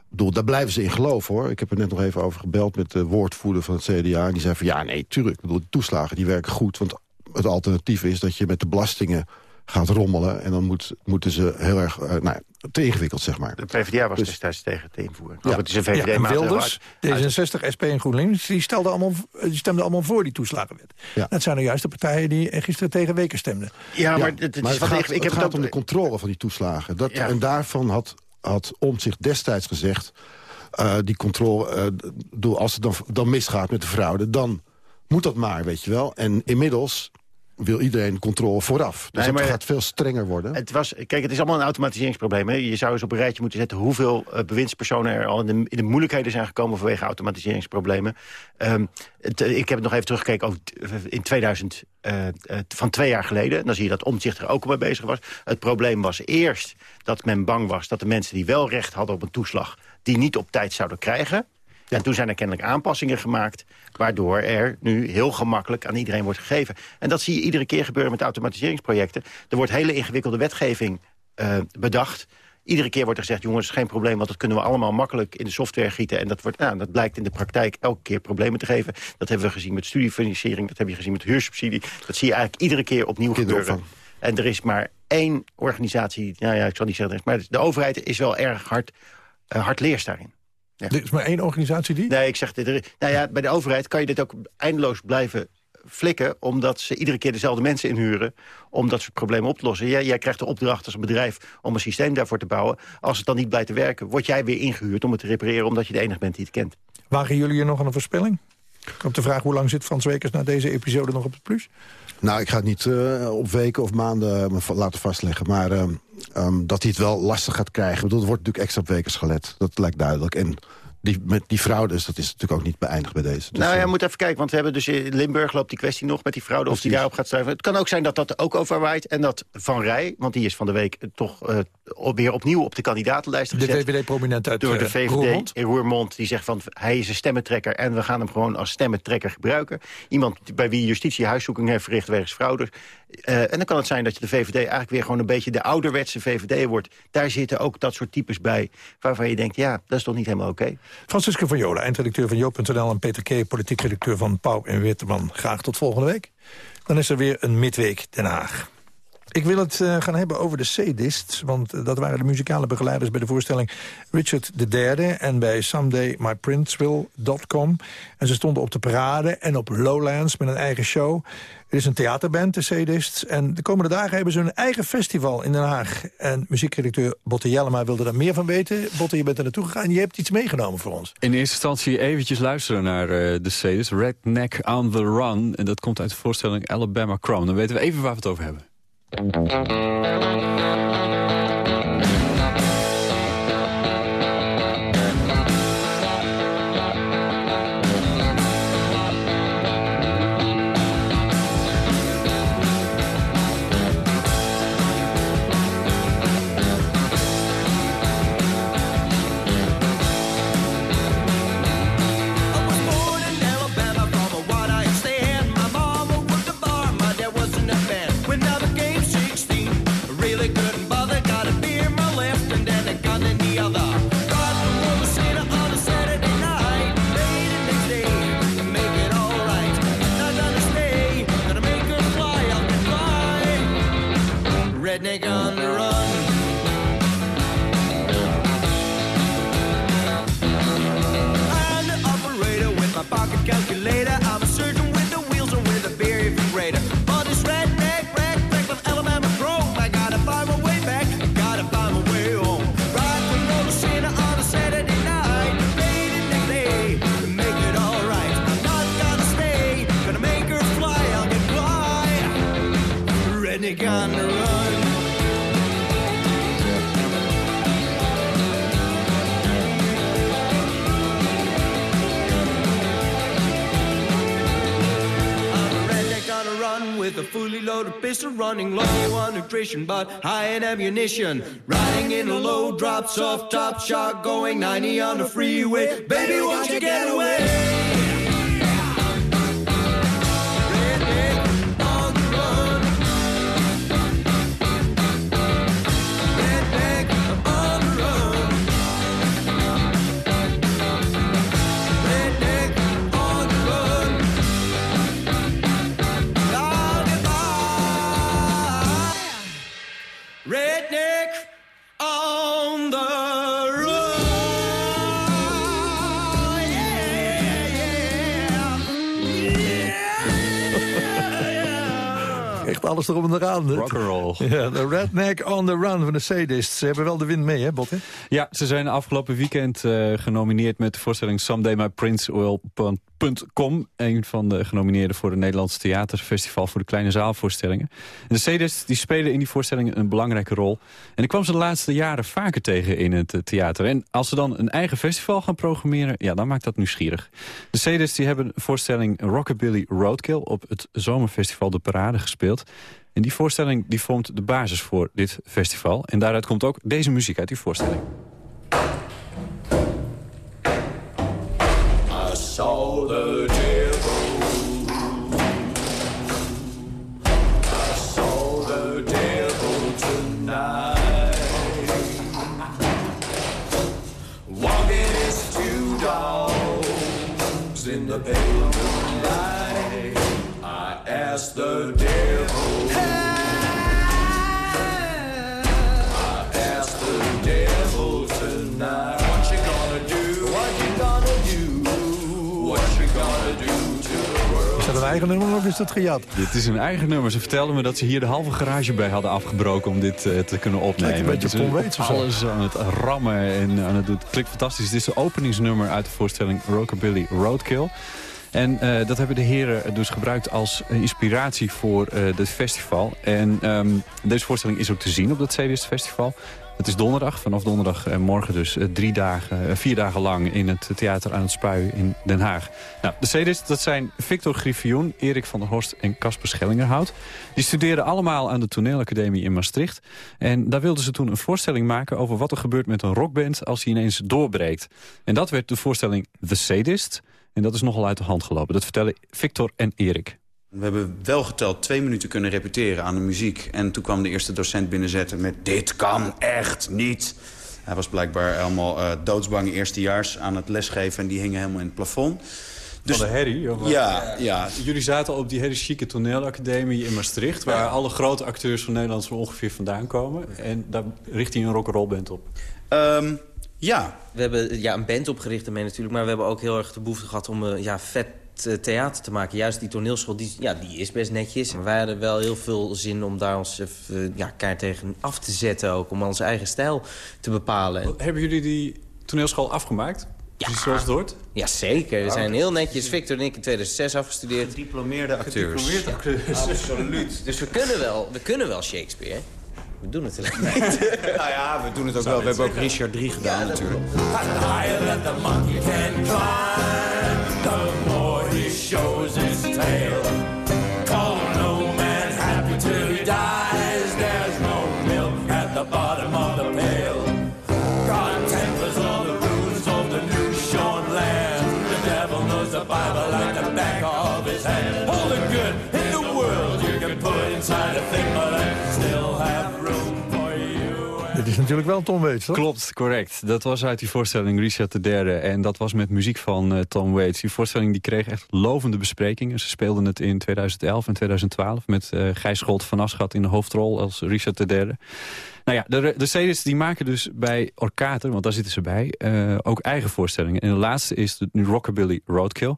bedoel, daar blijven ze in geloven, hoor. Ik heb er net nog even over gebeld met de woordvoerder van het CDA. En die zei van, ja, nee, tuurlijk. Ik bedoel, de toeslagen die werken goed. Want het alternatief is dat je met de belastingen gaat rommelen. En dan moet, moeten ze heel erg, eh, nou, ja, te ingewikkeld, zeg maar.
De PvdA was
Dus-
destijds tegen het invoeren.
Ja.
Ja. Het is een
Ja, en
VVD-maatregel.
Wilders, D66, SP en GroenLinks, die, stelden allemaal, die stemden allemaal voor die toeslagenwet. Dat zijn nou juist de partijen die gisteren tegen Weken stemden.
Ja, maar het, het
maar
is
het
wat
gaat,
ik, ik heb
het gaat om de controle van die toeslagen. Dat,
Ja.
En daarvan had, had Omtzigt destijds gezegd... eh, die controle, eh, als het dan, dan misgaat met de fraude... dan moet dat maar, weet je wel. En inmiddels wil iedereen controle vooraf. Dus
Nee,
het gaat veel strenger worden.
Het was, kijk, het is allemaal een automatiseringsprobleem. Hè. Je zou eens op een rijtje moeten zetten hoeveel eh, bewindspersonen er al in de, in de moeilijkheden zijn gekomen vanwege automatiseringsproblemen. Ehm, het, eh, ik heb het nog even teruggekeken t- in 2000, eh, eh, van twee jaar geleden. Dan zie je dat Omtzigt er ook al mee bezig was. Het probleem was eerst dat men bang was dat de mensen die wel recht hadden op een toeslag, die niet op tijd zouden krijgen. En toen zijn er kennelijk aanpassingen gemaakt... waardoor er nu heel gemakkelijk aan iedereen wordt gegeven. En dat zie je iedere keer gebeuren met automatiseringsprojecten. Er wordt hele ingewikkelde wetgeving eh, bedacht. Iedere keer wordt er gezegd, jongens, geen probleem... want dat kunnen we allemaal makkelijk in de software gieten. En dat, wordt, nou, dat blijkt in de praktijk elke keer problemen te geven. Dat hebben we gezien met studiefinanciering, dat heb je gezien met huursubsidie. Dat zie je eigenlijk iedere keer opnieuw gebeuren. En er is maar één organisatie, nou ja, ik zal niet zeggen... maar de overheid is wel erg hard, eh, hard leers daarin. Ja.
Er is maar één organisatie die?
Nee, ik zeg dit. er- Nou ja, bij de overheid kan je dit ook eindeloos blijven flikken... omdat ze iedere keer dezelfde mensen inhuren... om dat soort problemen op te lossen. Jij, jij krijgt de opdracht als een bedrijf om een systeem daarvoor te bouwen. Als het dan niet blijkt te werken, word jij weer ingehuurd om het te repareren... omdat je de enige bent die het kent.
Wagen jullie hier nog aan een voorspelling? Op de vraag hoe lang zit Frans Wekers na deze episode nog op het plus?
Nou, ik ga het niet eh, op weken of maanden me va- laten vastleggen. Maar ehm, ehm, dat hij het wel lastig gaat krijgen. Ik bedoel, er wordt natuurlijk extra op wekers gelet. Dat lijkt duidelijk. En die, met die fraudes, dat is natuurlijk ook niet beëindigd bij deze. Dus,
nou ja,
eh,
je moet even kijken, want we hebben dus in Limburg loopt die kwestie nog met die fraude... of die daarop gaat schrijven. Het kan ook zijn dat dat ook overwaait en dat Van Rij... want die is van de week toch eh, weer opnieuw op de kandidatenlijst
De
gezet...
VVD-prominent uit
door de
eh,
VVD
Roermond.
in Roermond. Die zegt van hij is een stemmentrekker en we gaan hem gewoon als stemmentrekker gebruiken. Iemand bij wie justitie huiszoeking heeft verricht wegens fraude. Eh, en dan kan het zijn dat je de VVD eigenlijk weer gewoon een beetje de ouderwetse VVD wordt. Daar zitten ook dat soort types bij waarvan je denkt ja, dat is toch niet helemaal oké.
Francisco van Jolen, eindredacteur van Joop.nl... en Peter K., politiek redacteur van Pauw en Witteman. Graag tot volgende week. Dan is er weer een midweek Den Haag. Ik wil het eh, gaan hebben over de C-dists, want eh, dat waren de muzikale begeleiders bij de voorstelling Richard III en bij SomedayMyPrince.com. En ze stonden op de parade en op Lowlands met een eigen show. Het is een theaterband, de C-dists. En de komende dagen hebben ze hun eigen festival in Den Haag. En muziekredacteur Botte Jellema wilde daar meer van weten. Botte, je bent er naartoe gegaan en je hebt iets meegenomen voor ons.
In eerste instantie eventjes luisteren naar eh, de C, dus Redneck on the Run. En dat komt uit de voorstelling Alabama Chrome. Dan weten we even waar we het over hebben.
Redneck reloaded pistol running low on nutrition but high in ammunition. Riding in a low drop, soft top shot, going 90 on the freeway. Baby, won't you get away?
Echt alles erop en eraan.
Rock'n'roll.
Ja, de Redneck on the Run van de Sadists. Ze hebben wel de wind mee, hè, Botte?
Ja, ze zijn afgelopen weekend eh, genomineerd met de voorstelling Someday My Prince Will Com. Een van de genomineerden voor het Nederlandse Theaterfestival voor de kleine zaalvoorstellingen. En de CD's die spelen in die voorstellingen een belangrijke rol. En ik kwam ze de laatste jaren vaker tegen in het eh, theater. En als ze dan een eigen festival gaan programmeren, ja, dan maakt dat nieuwsgierig. De CD's die hebben voorstelling Rockabilly Roadkill op het zomerfestival De Parade gespeeld. En die voorstelling die vormt de basis voor dit festival. En daaruit komt ook deze muziek uit die voorstelling.
I saw the devil tonight. Walking his two dogs in the pale moonlight. I asked the devil.
Eigen nummer of is dat gejat?
Dit is een eigen nummer. Ze vertelden me dat ze hier de halve garage bij hadden afgebroken om dit eh, te kunnen opnemen.
Een beetje
eh,
Tom Waits of zo.
Alles aan het rammen en aan het doen. Het klinkt fantastisch. Dit is de openingsnummer uit de voorstelling Rockabilly Roadkill. En eh, dat hebben de heren dus gebruikt als eh, inspiratie voor eh dit festival. En ehm, deze voorstelling is ook te zien op dat CDS Festival. Het is donderdag, vanaf donderdag en morgen dus eh, drie dagen, eh, vier dagen lang in het theater aan het Spui in Den Haag. Nou, de CD's, dat zijn Victor Griffioen, Erik van der Horst en Casper Schellingerhout. Die studeerden allemaal aan de toneelacademie in Maastricht. En daar wilden ze toen een voorstelling maken over wat er gebeurt met een rockband als die ineens doorbreekt. En dat werd de voorstelling The Sadist. En dat is nogal uit de hand gelopen. Dat vertellen Victor en Erik.
We hebben wel geteld twee minuten kunnen repeteren aan de muziek. En toen kwam de eerste docent binnenzetten met... dit kan echt niet. Hij was blijkbaar helemaal eh doodsbang eerstejaars aan het lesgeven... en die hingen helemaal in het plafond. Dus,
Van de herrie? of?
Ja, ja.
Jullie zaten op die hele chique toneelacademie in Maastricht... waar alle grote acteurs van Nederland zo ongeveer vandaan komen. En daar richt hij een rock'n'roll band op.
Ehm, ja.
We hebben ja, een band opgericht ermee natuurlijk... maar we hebben ook heel erg de behoefte gehad om eh, ja, vet theater te maken. Juist die toneelschool, die, ja, die is best netjes. Maar wij hadden wel heel veel zin om daar ons even, eh, ja, kaart tegen af te zetten ook. Om onze eigen stijl te bepalen.
Hebben jullie die toneelschool afgemaakt? Precies zoals het hoort?
Jazeker, we zijn heel netjes. Victor en ik in 2006 afgestudeerd.
Gediplomeerde acteurs.
Gediplomeerde acteurs.
Absoluut.
Dus we kunnen wel, we kunnen wel Shakespeare. We doen het alleen niet.
nou ja, we doen het ook wel. We hebben ook Richard 3 gedaan natuurlijk.
Shows his tail.
Natuurlijk wel Tom Waits, toch?
Klopt, correct. Dat was uit die voorstelling Richard III. En dat was met muziek van eh, Tom Waits. Die voorstelling die kreeg echt lovende besprekingen. Ze speelden het in 2011 en 2012 met eh Gijs Scholt van Aschat in de hoofdrol als Richard III. Nou ja, de, de CD's die maken dus bij Orkater, want daar zitten ze bij, eh, ook eigen voorstellingen. En de laatste is de nu Rockabilly Roadkill.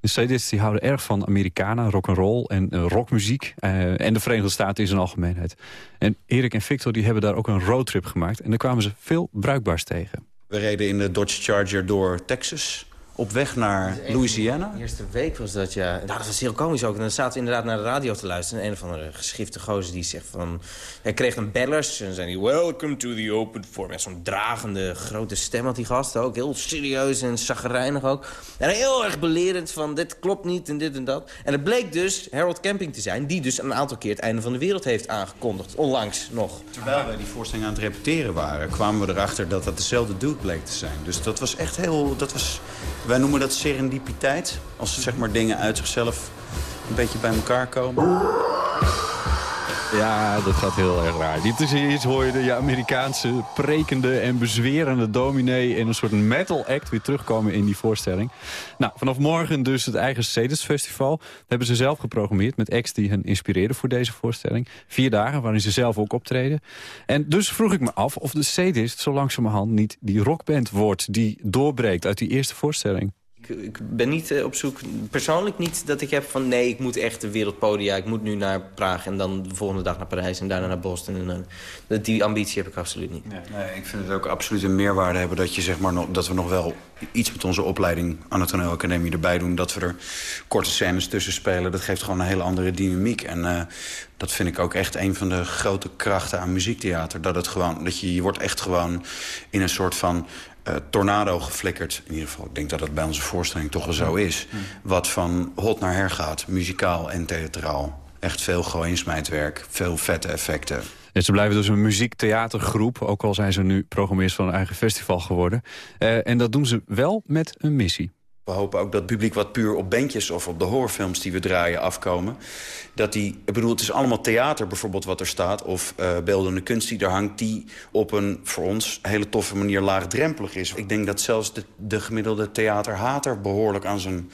De CD's die houden erg van Americana, rock'n'roll en eh, rockmuziek. eh, en de Verenigde Staten in zijn algemeenheid. En Erik en Victor die hebben daar ook een roadtrip gemaakt. En daar kwamen ze veel bruikbaars tegen.
We reden in de Dodge Charger door Texas op weg naar Louisiana.
De eerste week was dat, ja. Nou, dat was heel komisch ook. En dan zaten we inderdaad naar de radio te luisteren. En een of andere geschifte gozer die zegt van... Hij kreeg een bellers en dan zei hij... Welcome to the open forum. Met zo'n dragende, grote stem had die gast ook. Heel serieus en zagrijnig ook. En heel erg belerend van dit klopt niet en dit en dat. En het bleek dus Harold Camping te zijn... die dus een aantal keer het einde van de wereld heeft aangekondigd. Onlangs nog.
Terwijl wij die voorstelling aan het repeteren waren... kwamen we erachter dat dat dezelfde dude bleek te zijn. Dus dat was echt heel... Dat was, wij noemen dat serendipiteit. Als zeg maar dingen uit zichzelf een beetje bij elkaar komen.
Ja, dat gaat heel erg raar. Dit is iets hoor je de ja, Amerikaanse prekende en bezwerende dominee... in een soort metal act weer terugkomen in die voorstelling. Nou, vanaf morgen dus het eigen Cedes Festival. Dat hebben ze zelf geprogrammeerd met acts die hen inspireerden voor deze voorstelling. Vier dagen waarin ze zelf ook optreden. En dus vroeg ik me af of de Cedes zo langzamerhand niet die rockband wordt... die doorbreekt uit die eerste voorstelling.
Ik, ik ben niet eh, op zoek, persoonlijk niet dat ik heb van... nee, ik moet echt de wereldpodia, ik moet nu naar Praag... en dan de volgende dag naar Parijs en daarna naar Boston. En dat- die ambitie heb ik absoluut niet.
Nee, ik vind het ook absoluut een meerwaarde hebben dat, je, zeg maar, dat we nog wel iets met onze opleiding aan de toneelacademie erbij doen. Dat we er korte scènes tussen spelen. Dat geeft gewoon een hele andere dynamiek. En eh, dat vind ik ook echt een van de grote krachten aan muziektheater. Dat, het gewoon, dat je, je wordt echt gewoon in een soort van eh, tornado geflikkerd. In ieder geval, ik denk dat dat bij onze voorstelling toch wel zo is. Wat van hot naar her gaat, muzikaal en theatraal. Echt veel gooiensmijtwerk, veel vette effecten.
Ja, ze blijven dus een muziektheatergroep, ook al zijn ze nu programmeers van een eigen festival geworden. Eh, en dat doen ze wel met een missie.
We hopen ook dat het publiek wat puur op bandjes of op de horrorfilms die we draaien afkomen. Dat die, ik bedoel, het is allemaal theater bijvoorbeeld wat er staat... of eh, beeldende kunst die er hangt, die op een voor ons hele toffe manier laagdrempelig is. Ik denk dat zelfs de, de gemiddelde theaterhater behoorlijk aan zijn,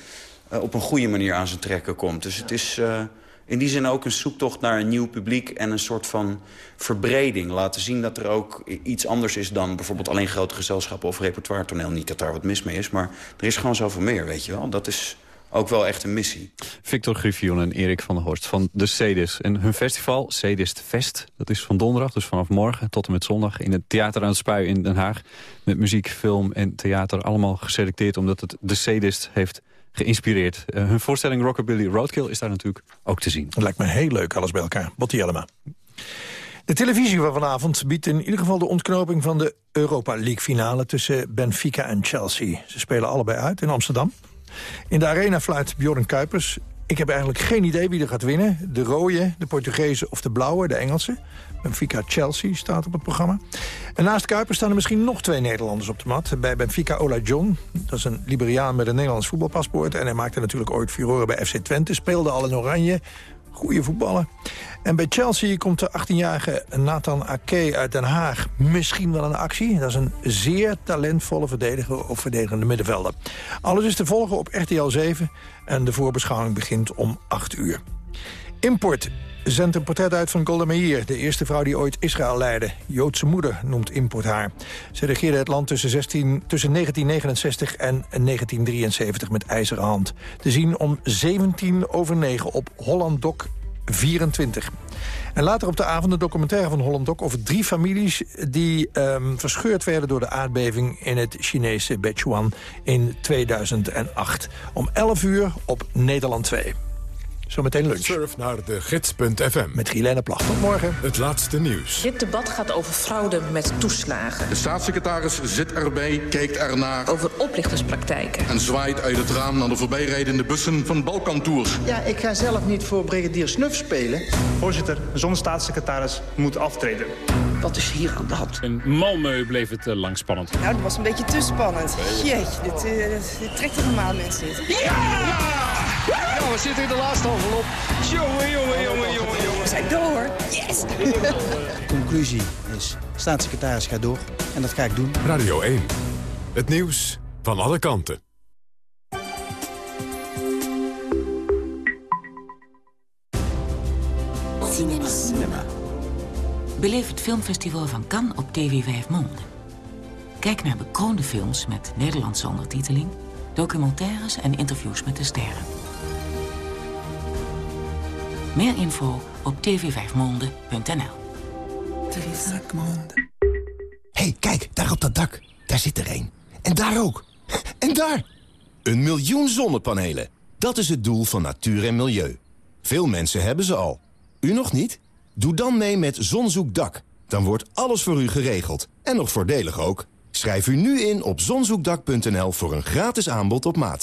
eh, op een goede manier aan zijn trekken komt. Dus het is eh, in die zin ook een zoektocht naar een nieuw publiek... en een soort van verbreding. Laten zien dat er ook iets anders is dan bijvoorbeeld alleen grote gezelschappen... of repertoire toneel. Niet dat daar wat mis mee is, maar er is gewoon zoveel meer, weet je wel. Dat is ook wel echt een missie.
Victor Griffion en Erik van der Horst van de Cedis. En hun festival, Cedist Fest, dat is van donderdag, dus vanaf morgen tot en met zondag... in het Theater aan het Spui in Den Haag. Met muziek, film en theater allemaal geselecteerd... omdat het de Cedist heeft geïnspireerd. Eh, hun voorstelling Rockabilly Roadkill is daar natuurlijk ook te zien.
Lijkt me heel leuk, alles bij elkaar. Botti Jellema. De televisie van vanavond biedt in ieder geval de ontknoping van de Europa League finale tussen Benfica en Chelsea. Ze spelen allebei uit in Amsterdam. In de arena fluit Bjorn Kuipers. Ik heb eigenlijk geen idee wie er gaat winnen. De rode, de Portugezen of de blauwe, de Engelse. Benfica Chelsea staat op het programma. En naast Kuipers staan er misschien nog twee Nederlanders op de mat. Bij Benfica Ola John, dat is een Liberiaan met een Nederlands voetbalpaspoort. En hij maakte natuurlijk ooit furoren bij FC Twente. Speelde al in Oranje. Goede voetballer. En bij Chelsea komt de 18-jarige Nathan Ake uit Den Haag misschien wel in actie. Dat is een zeer talentvolle verdediger of verdedigende middenvelder. Alles is te volgen op RTL 7 en de voorbeschouwing begint om 8 uur. Import zendt een portret uit van Golda Meir, de eerste vrouw die ooit Israël leidde. Joodse moeder noemt Import haar. Ze regeerde het land tussen, 16, tussen 1969 en 1973 met ijzeren hand. Te zien om 17 over 9 op Holland Doc 24. En later op de avond een documentaire van Holland Doc... over drie families die ehm, verscheurd werden door de aardbeving... in het Chinese Bechuan in 2008. Om 11 uur op Nederland 2. Zometeen lunch.
Surf naar de gids.fm.
Met Guilaine Plag. Tot morgen.
Het laatste nieuws.
Dit debat gaat over fraude met toeslagen.
De staatssecretaris zit erbij, kijkt ernaar...
Over oplichterspraktijken.
en zwaait uit het raam naar de voorbijrijdende bussen van Balkantour.
Ja, ik ga zelf niet voor brigadier Snuf spelen. Voorzitter, zo'n staatssecretaris moet aftreden.
Wat is hier aan de hand?
In Malmö bleef het uh, lang spannend.
Nou, dat was een beetje te spannend. Jeetje, dit, uh, dit trekt er normaal mensen niet.
Ja! We zitten in de laatste envelop. Jongen, jongen, jongen, jongen, jongen.
We zijn door. Yes!
Conclusie is, staatssecretaris gaat door. En dat ga ik doen.
Radio 1. Het nieuws van alle kanten.
Cinema. Cinema. Beleef het filmfestival van Cannes op TV 5 Monde. Kijk naar bekroonde films met Nederlandse ondertiteling... documentaires en interviews met de sterren. Meer info op tv5monde.nl
hey, kijk, daar op dat dak. Daar zit er één. En daar ook. En daar!
Een miljoen zonnepanelen. Dat is het doel van natuur en milieu. Veel mensen hebben ze al. U nog niet? Doe dan mee met Zonzoekdak. Dan wordt alles voor u geregeld. En nog voordelig ook. Schrijf u nu in op zonzoekdak.nl voor een gratis aanbod op maat.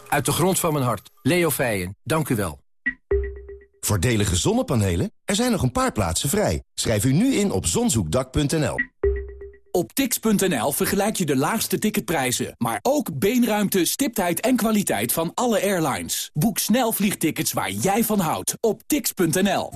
Uit de grond van mijn hart. Leo Feijen, dank u wel.
Voordelige zonnepanelen? Er zijn nog een paar plaatsen vrij. Schrijf u nu in op zonzoekdak.nl.
Op tix.nl vergelijk je de laagste ticketprijzen, maar ook beenruimte, stiptheid en kwaliteit van alle airlines. Boek snel vliegtickets waar jij van houdt op tix.nl.